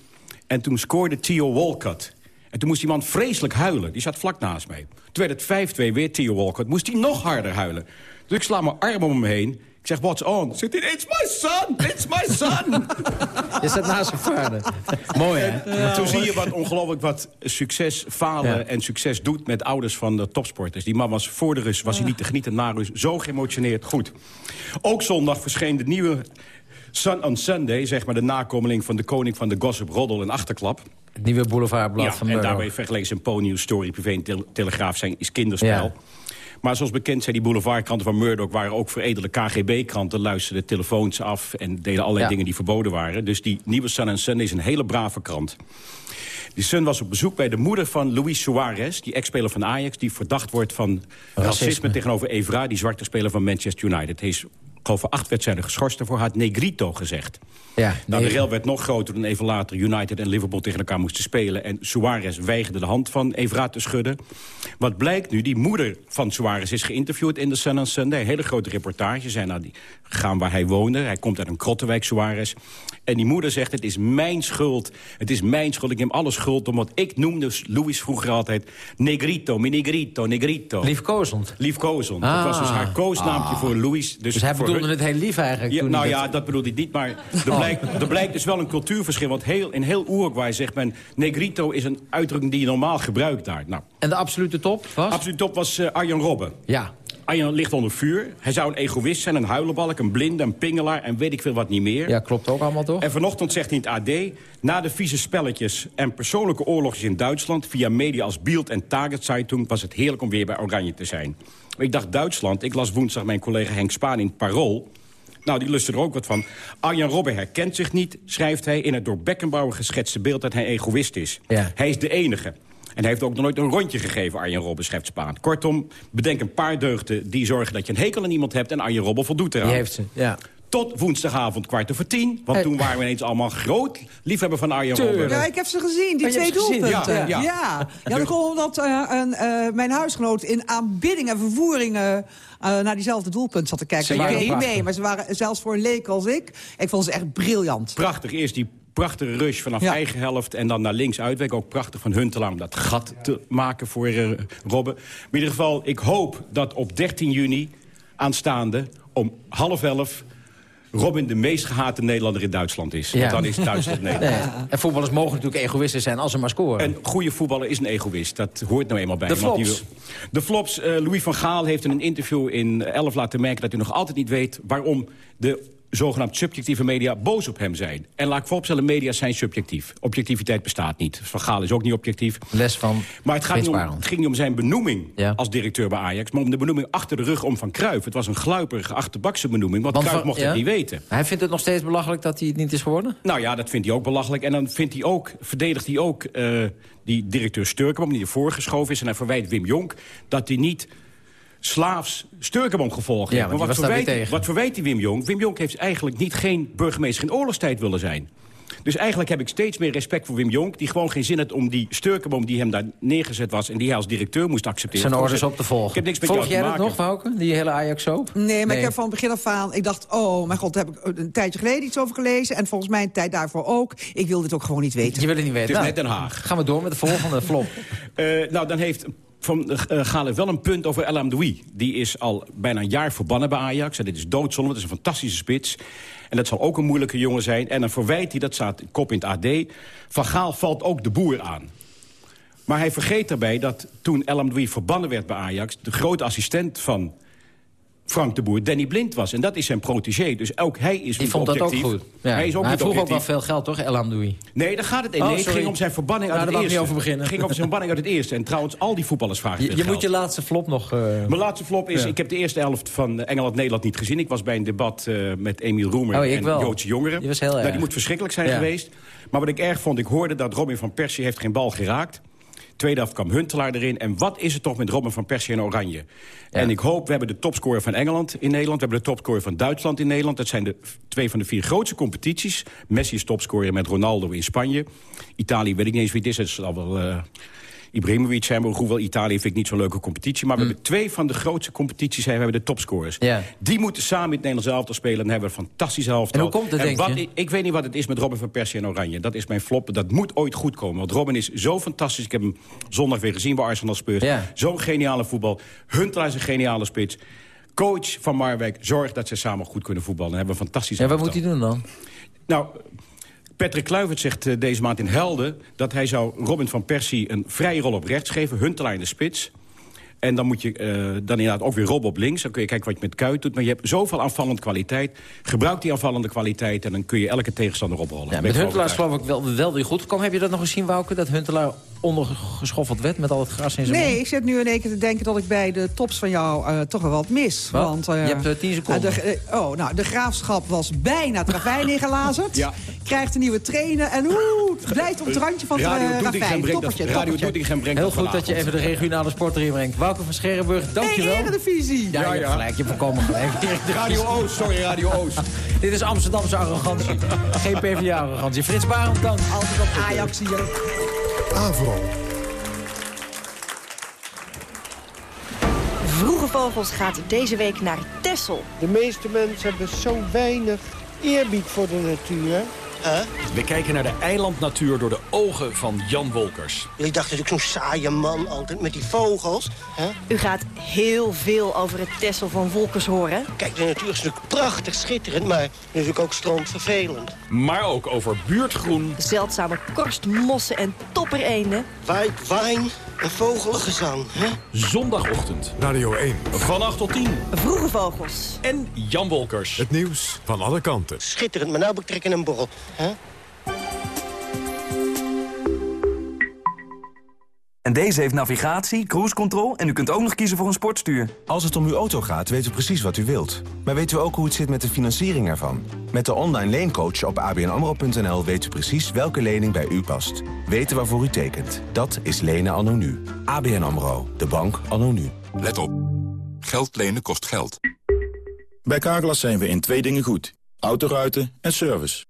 En toen scoorde Theo Walcott. En toen moest die man vreselijk huilen. Die zat vlak naast mij. Toen werd het 5-2 weer Theo Walcott. Moest hij nog harder huilen. Dus ik sla mijn arm om hem heen. Ik zeg, what's on? Zegt hij, it's my son, it's my son. Je staat naast zijn vader. Mooi, hè? Maar toen zie je wat ongelooflijk wat succes falen Ja. en succes doet met ouders van de topsporters. Die man was voor de rust, was hij niet te genieten na rust. Zo geëmotioneerd, goed. Ook zondag verscheen de nieuwe Sun on Sunday, zeg maar de nakomeling van de koning van de gossip, roddel en achterklap. Het nieuwe boulevardblad Ja, van en daarbij vergeleken zijn ponius, story, privé en tel- telegraaf zijn is kinderspel. Maar zoals bekend zijn die boulevardkranten van Murdoch... waren ook veredelde KGB-kranten, luisterden telefoons af... en deden allerlei Ja. dingen die verboden waren. Dus die nieuwe Sun Sunday is een hele brave krant. Die Sun was op bezoek bij de moeder van Luis Suarez... die ex-speler van Ajax, die verdacht wordt van racisme, Racisme. tegenover Evra... die zwarte speler van Manchester United. Hij is voor acht wedstrijden geschorst ervoor. Had Negrito gezegd. Ja, Nou, de negen. rel werd nog groter dan even later United en Liverpool tegen elkaar moesten spelen. En Suarez weigerde de hand van Evra te schudden. Wat blijkt nu, die moeder van Suarez is geïnterviewd in de Sun on Sunday. Hele grote reportage. Zijn naar die gegaan waar hij woonde. Hij komt uit een krottenwijk, Suarez. En die moeder zegt, het is mijn schuld. Het is mijn schuld. Ik neem alle schuld omdat ik noemde Louis vroeger altijd... Negrito, mi negrito, negrito. Liefkozend. Liefkozend. Dat Ah. was dus haar koosnaampje Ah. voor Louis. Dus, Dus hij bedoelde hun- het heel lief eigenlijk. ja, toen nou hij ja, dat- dat bedoelde ik niet, maar er Oh. blijkt, er blijkt dus wel een cultuurverschil. Want heel, in heel Uruguay zegt men... Negrito is een uitdrukking die je normaal gebruikt daar. Nou, En de absolute top was? absoluut top was eh, Arjen Robben. Ja. Arjen ligt onder vuur. Hij zou een egoïst zijn, een huilenbalk, een blinde, een pingelaar... en weet ik veel wat niet meer. Ja, klopt ook allemaal toch? En vanochtend zegt hij in het AD... na de vieze spelletjes en persoonlijke oorlogjes in Duitsland... via media als Bild en Tageszeitung... was het heerlijk om weer bij Oranje te zijn. Ik dacht Duitsland. Ik las woensdag mijn collega Henk Spaan in Parool... Nou, die lust er ook wat van. Arjan Robben herkent zich niet, schrijft hij... in het door Beckenbauer geschetste beeld dat hij egoïst is. Ja. Hij is de enige. En hij heeft ook nog nooit een rondje gegeven, Arjen Robben, schrijft Spaan. Kortom, bedenk een paar deugden die zorgen dat je een hekel aan iemand hebt... en Arjen Robben voldoet eraan. Die heeft ze, ja. Tot woensdagavond kwart over tien. Want toen waren we ineens allemaal groot liefhebber van Arjen. Robben. Ja, ik heb ze gezien, die Oh, twee doelpunten. Ja, Ja, ja. ja. dat gewoon omdat eh, een, eh, mijn huisgenoot in aanbidding en vervoering... eh, naar diezelfde doelpunt zat te kijken. Ze ik niet mee, maar ze waren zelfs voor een leek als ik. Ik vond ze echt briljant. Prachtig, eerst die prachtige rush vanaf Ja. eigen helft... en dan naar links uitweken. Ook prachtig van Huntelaar om dat gat te maken voor eh, Robben. Maar in ieder geval, ik hoop dat op 13 juni aanstaande... om half elf Robin de meest gehate Nederlander in Duitsland is. Want dan is Duitsland Nederland. Nee. En voetballers mogen natuurlijk egoïsten zijn als ze maar scoren. Een goede voetballer is een egoïst. Dat hoort nou eenmaal bij. De die flops. wil- De flops. eh, Louis van Gaal heeft in een interview in 11 laten merken... dat hij nog altijd niet weet waarom de zogenaamd subjectieve media boos op hem zijn. En laat ik vooropstellen, media zijn subjectief. Objectiviteit bestaat niet. Van Gaal is ook niet objectief. Les van Maar het, gaat niet om, Frits het ging niet om zijn benoeming als directeur bij Ajax... maar om de benoeming achter de rug om van Cruijff. Het was een gluiperige achterbakse benoeming, want, Want mocht ja? het niet weten. Hij vindt het nog steeds belachelijk dat hij het niet is geworden? Nou ja, dat vindt hij ook belachelijk. En dan vindt hij ook, verdedigt hij ook eh, die directeur Sturkenboom... die ervoor geschoven is. En hij verwijt Wim Jonk dat hij niet slaafs Sturkenboom gevolgd Ja, heeft. want Maar die wat verwijt, wat verwijt hij Wim Jonk? Wim Jonk heeft eigenlijk niet geen burgemeester in oorlogstijd willen zijn. Dus eigenlijk heb ik steeds meer respect voor Wim Jonk... die gewoon geen zin had om die Sturkenboom die hem daar neergezet was... en die hij als directeur moest accepteren. Zijn orders op te volgen. Ik heb niks met Volg jou jij dat nog, Wouke? Die hele Ajax-soap? Nee, maar ik heb van begin af aan... Ik dacht, oh mijn god, daar heb ik een tijdje geleden iets over gelezen. En volgens mij een tijd daarvoor ook. Ik wil dit ook gewoon niet weten. Je wil het niet weten. Het is Nou, net Den Haag. Gaan we door met de volgende flop. Eh, nou, dan heeft Van uh, Gaal heeft wel een punt over El Amdoui. Die is al bijna een jaar verbannen bij Ajax. En dit is doodzonde, het is een fantastische spits. En dat zal ook een moeilijke jongen zijn. En dan verwijt hij, dat staat kop in het AD... Van Gaal valt ook de boer aan. Maar hij vergeet daarbij dat toen El Amdoui verbannen werd bij Ajax... de grote assistent van Frank de Boer Danny Blind was. En dat is zijn protégé. Dus ook hij is Die vond dat ook goed. Ja. Hij is ook Maar hij vroeg ook wel veel geld, toch? El Amdoui. Nee, daar gaat het. Oh, Nee, het ging om zijn verbanning uit Nou, het daar wou ik eerste. niet over beginnen. Het ging over zijn verbanning uit het eerste. En trouwens, al die voetballers vragen Je, geld. moet je laatste flop nog... eh, Mijn laatste flop is, Ja. ik heb de eerste helft van Engeland-Nederland niet gezien. Ik was bij een debat eh, met Emiel Roemer Oh, en wel. Joodse Jongeren. Die was heel Nou, die moet verschrikkelijk zijn Ja. geweest. Maar wat ik erg vond, ik hoorde dat Robin van Persie heeft geen bal geraakt. Tweede helft kwam Huntelaar erin. En wat is het toch met Robin van Persie en Oranje? En ik hoop, we hebben de topscorer van Engeland in Nederland. We hebben de topscorer van Duitsland in Nederland. Dat zijn de twee van de vier grootste competities. Messi is topscorer met Ronaldo in Spanje. Italië weet ik niet eens wie het is. Het zal wel... eh, Ibrahimovic zijn we, hoewel Italië vind ik niet zo'n leuke competitie. Maar we hebben twee van de grootste competities, we hebben de topscorers. Die moeten samen in het Nederlands elftal spelen. Dan hebben we een fantastische elftal. En hoe komt het, denk wat, je? Ik, weet niet wat het is met Robin van Persie en Oranje. Dat is mijn flop. Dat moet ooit goed komen. Want Robin is zo fantastisch. Ik heb hem zondag weer gezien bij Arsenal Spurs. Zo'n geniale voetbal. Huntelaar is een geniale spits. Coach van Marwijk zorgt dat ze samen goed kunnen voetballen. Dan hebben we een fantastische Ja, wat moet hij doen dan? Nou, Patrick Kluivert zegt eh, deze maand in Helden... dat hij zou Robin van Persie een vrije rol op rechts geven. Huntelaar in de spits. En dan moet je eh, dan inderdaad ook weer Rob op links. Dan kun je kijken wat je met Kuit doet. Maar je hebt zoveel aanvallende kwaliteit. Gebruik die aanvallende kwaliteit... en dan kun je elke tegenstander oprollen. Ja, met Huntelaar geloof ik wel, wel weer goed gekomen. Heb je dat nog gezien, Wouke? Dat Huntelaar ondergeschoffeld werd met al het gras in zijn Nee, mond? ik zit nu in één keer te denken dat ik bij de tops van jou eh, toch wel wat mis. Wat? Want, eh, Je hebt, eh, 10 seconden. de, oh, nou, de graafschap was bijna Ravijn ingelazerd. Ja. Krijgt een nieuwe trainer en oeh, blijft op het randje van Radio uh, Doetinchem Ravijn. Toppertje, Radio toppertje. Doetinchem brengt Heel goed dat je even de regionale sport erin brengt. Wouke van Scherrenburg, dankjewel. Nee, Eredivisie. Ja, je hebt gelijk. Je hebt volkomen gelijk. Radio Oost, sorry, Radio Oost. Dit is Amsterdamse arrogantie. Geen PvdA-arrogantie. Frits Barend, dank. Altijd op Ajax hier. Avro. Vroege Vogels gaat deze week naar Texel. De meeste mensen hebben zo weinig eerbied voor de natuur. We kijken naar de eilandnatuur door de ogen van Jan Wolkers. Jullie dachten dat ik zo'n saaie man altijd met die vogels. Hè? U gaat heel veel over het Texel van Wolkers horen. Kijk, de natuur is natuurlijk prachtig, schitterend, maar natuurlijk ook stroomvervelend. Maar ook over buurtgroen, Zeldzame korstmossen en toppereenden. White wine en vogelgezang. Hè? zondagochtend. Radio 1. Van 8 tot 10. Vroege Vogels. En Jan Wolkers. Het nieuws van alle kanten. Schitterend, maar nou betrek ik een borrel. Hè? En deze heeft navigatie, cruise control en u kunt ook nog kiezen voor een sportstuur. Als het om uw auto gaat, weten we precies wat u wilt. Maar weten we ook hoe het zit met de financiering ervan? Met de online leencoach op abnamro.nl weet u precies welke lening bij u past. Weten waarvoor u tekent. Dat is lenen anno nu. ABN AMRO. De bank anno nu. Let op. Geld lenen kost geld. Bij Carglass zijn we in twee dingen goed. Autoruiten en service.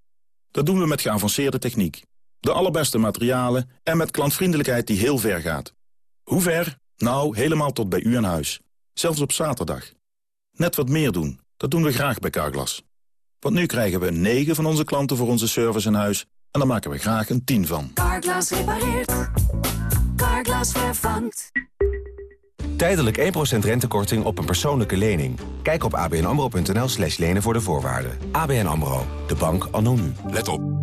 Dat doen we met geavanceerde techniek. De allerbeste materialen en met klantvriendelijkheid die heel ver gaat. Hoe ver? Nou, helemaal tot bij u aan huis. Zelfs op zaterdag. Net wat meer doen. Dat doen we graag bij Carglass. Want nu krijgen we 9 van onze klanten voor onze service in huis... en daar maken we graag een 10 van. Carglass repareert. Carglass vervangt. Tijdelijk 1% rentekorting op een persoonlijke lening. Kijk op abnamro.nl slash lenen voor de voorwaarden. ABN AMRO, de bank anno nu. Let op.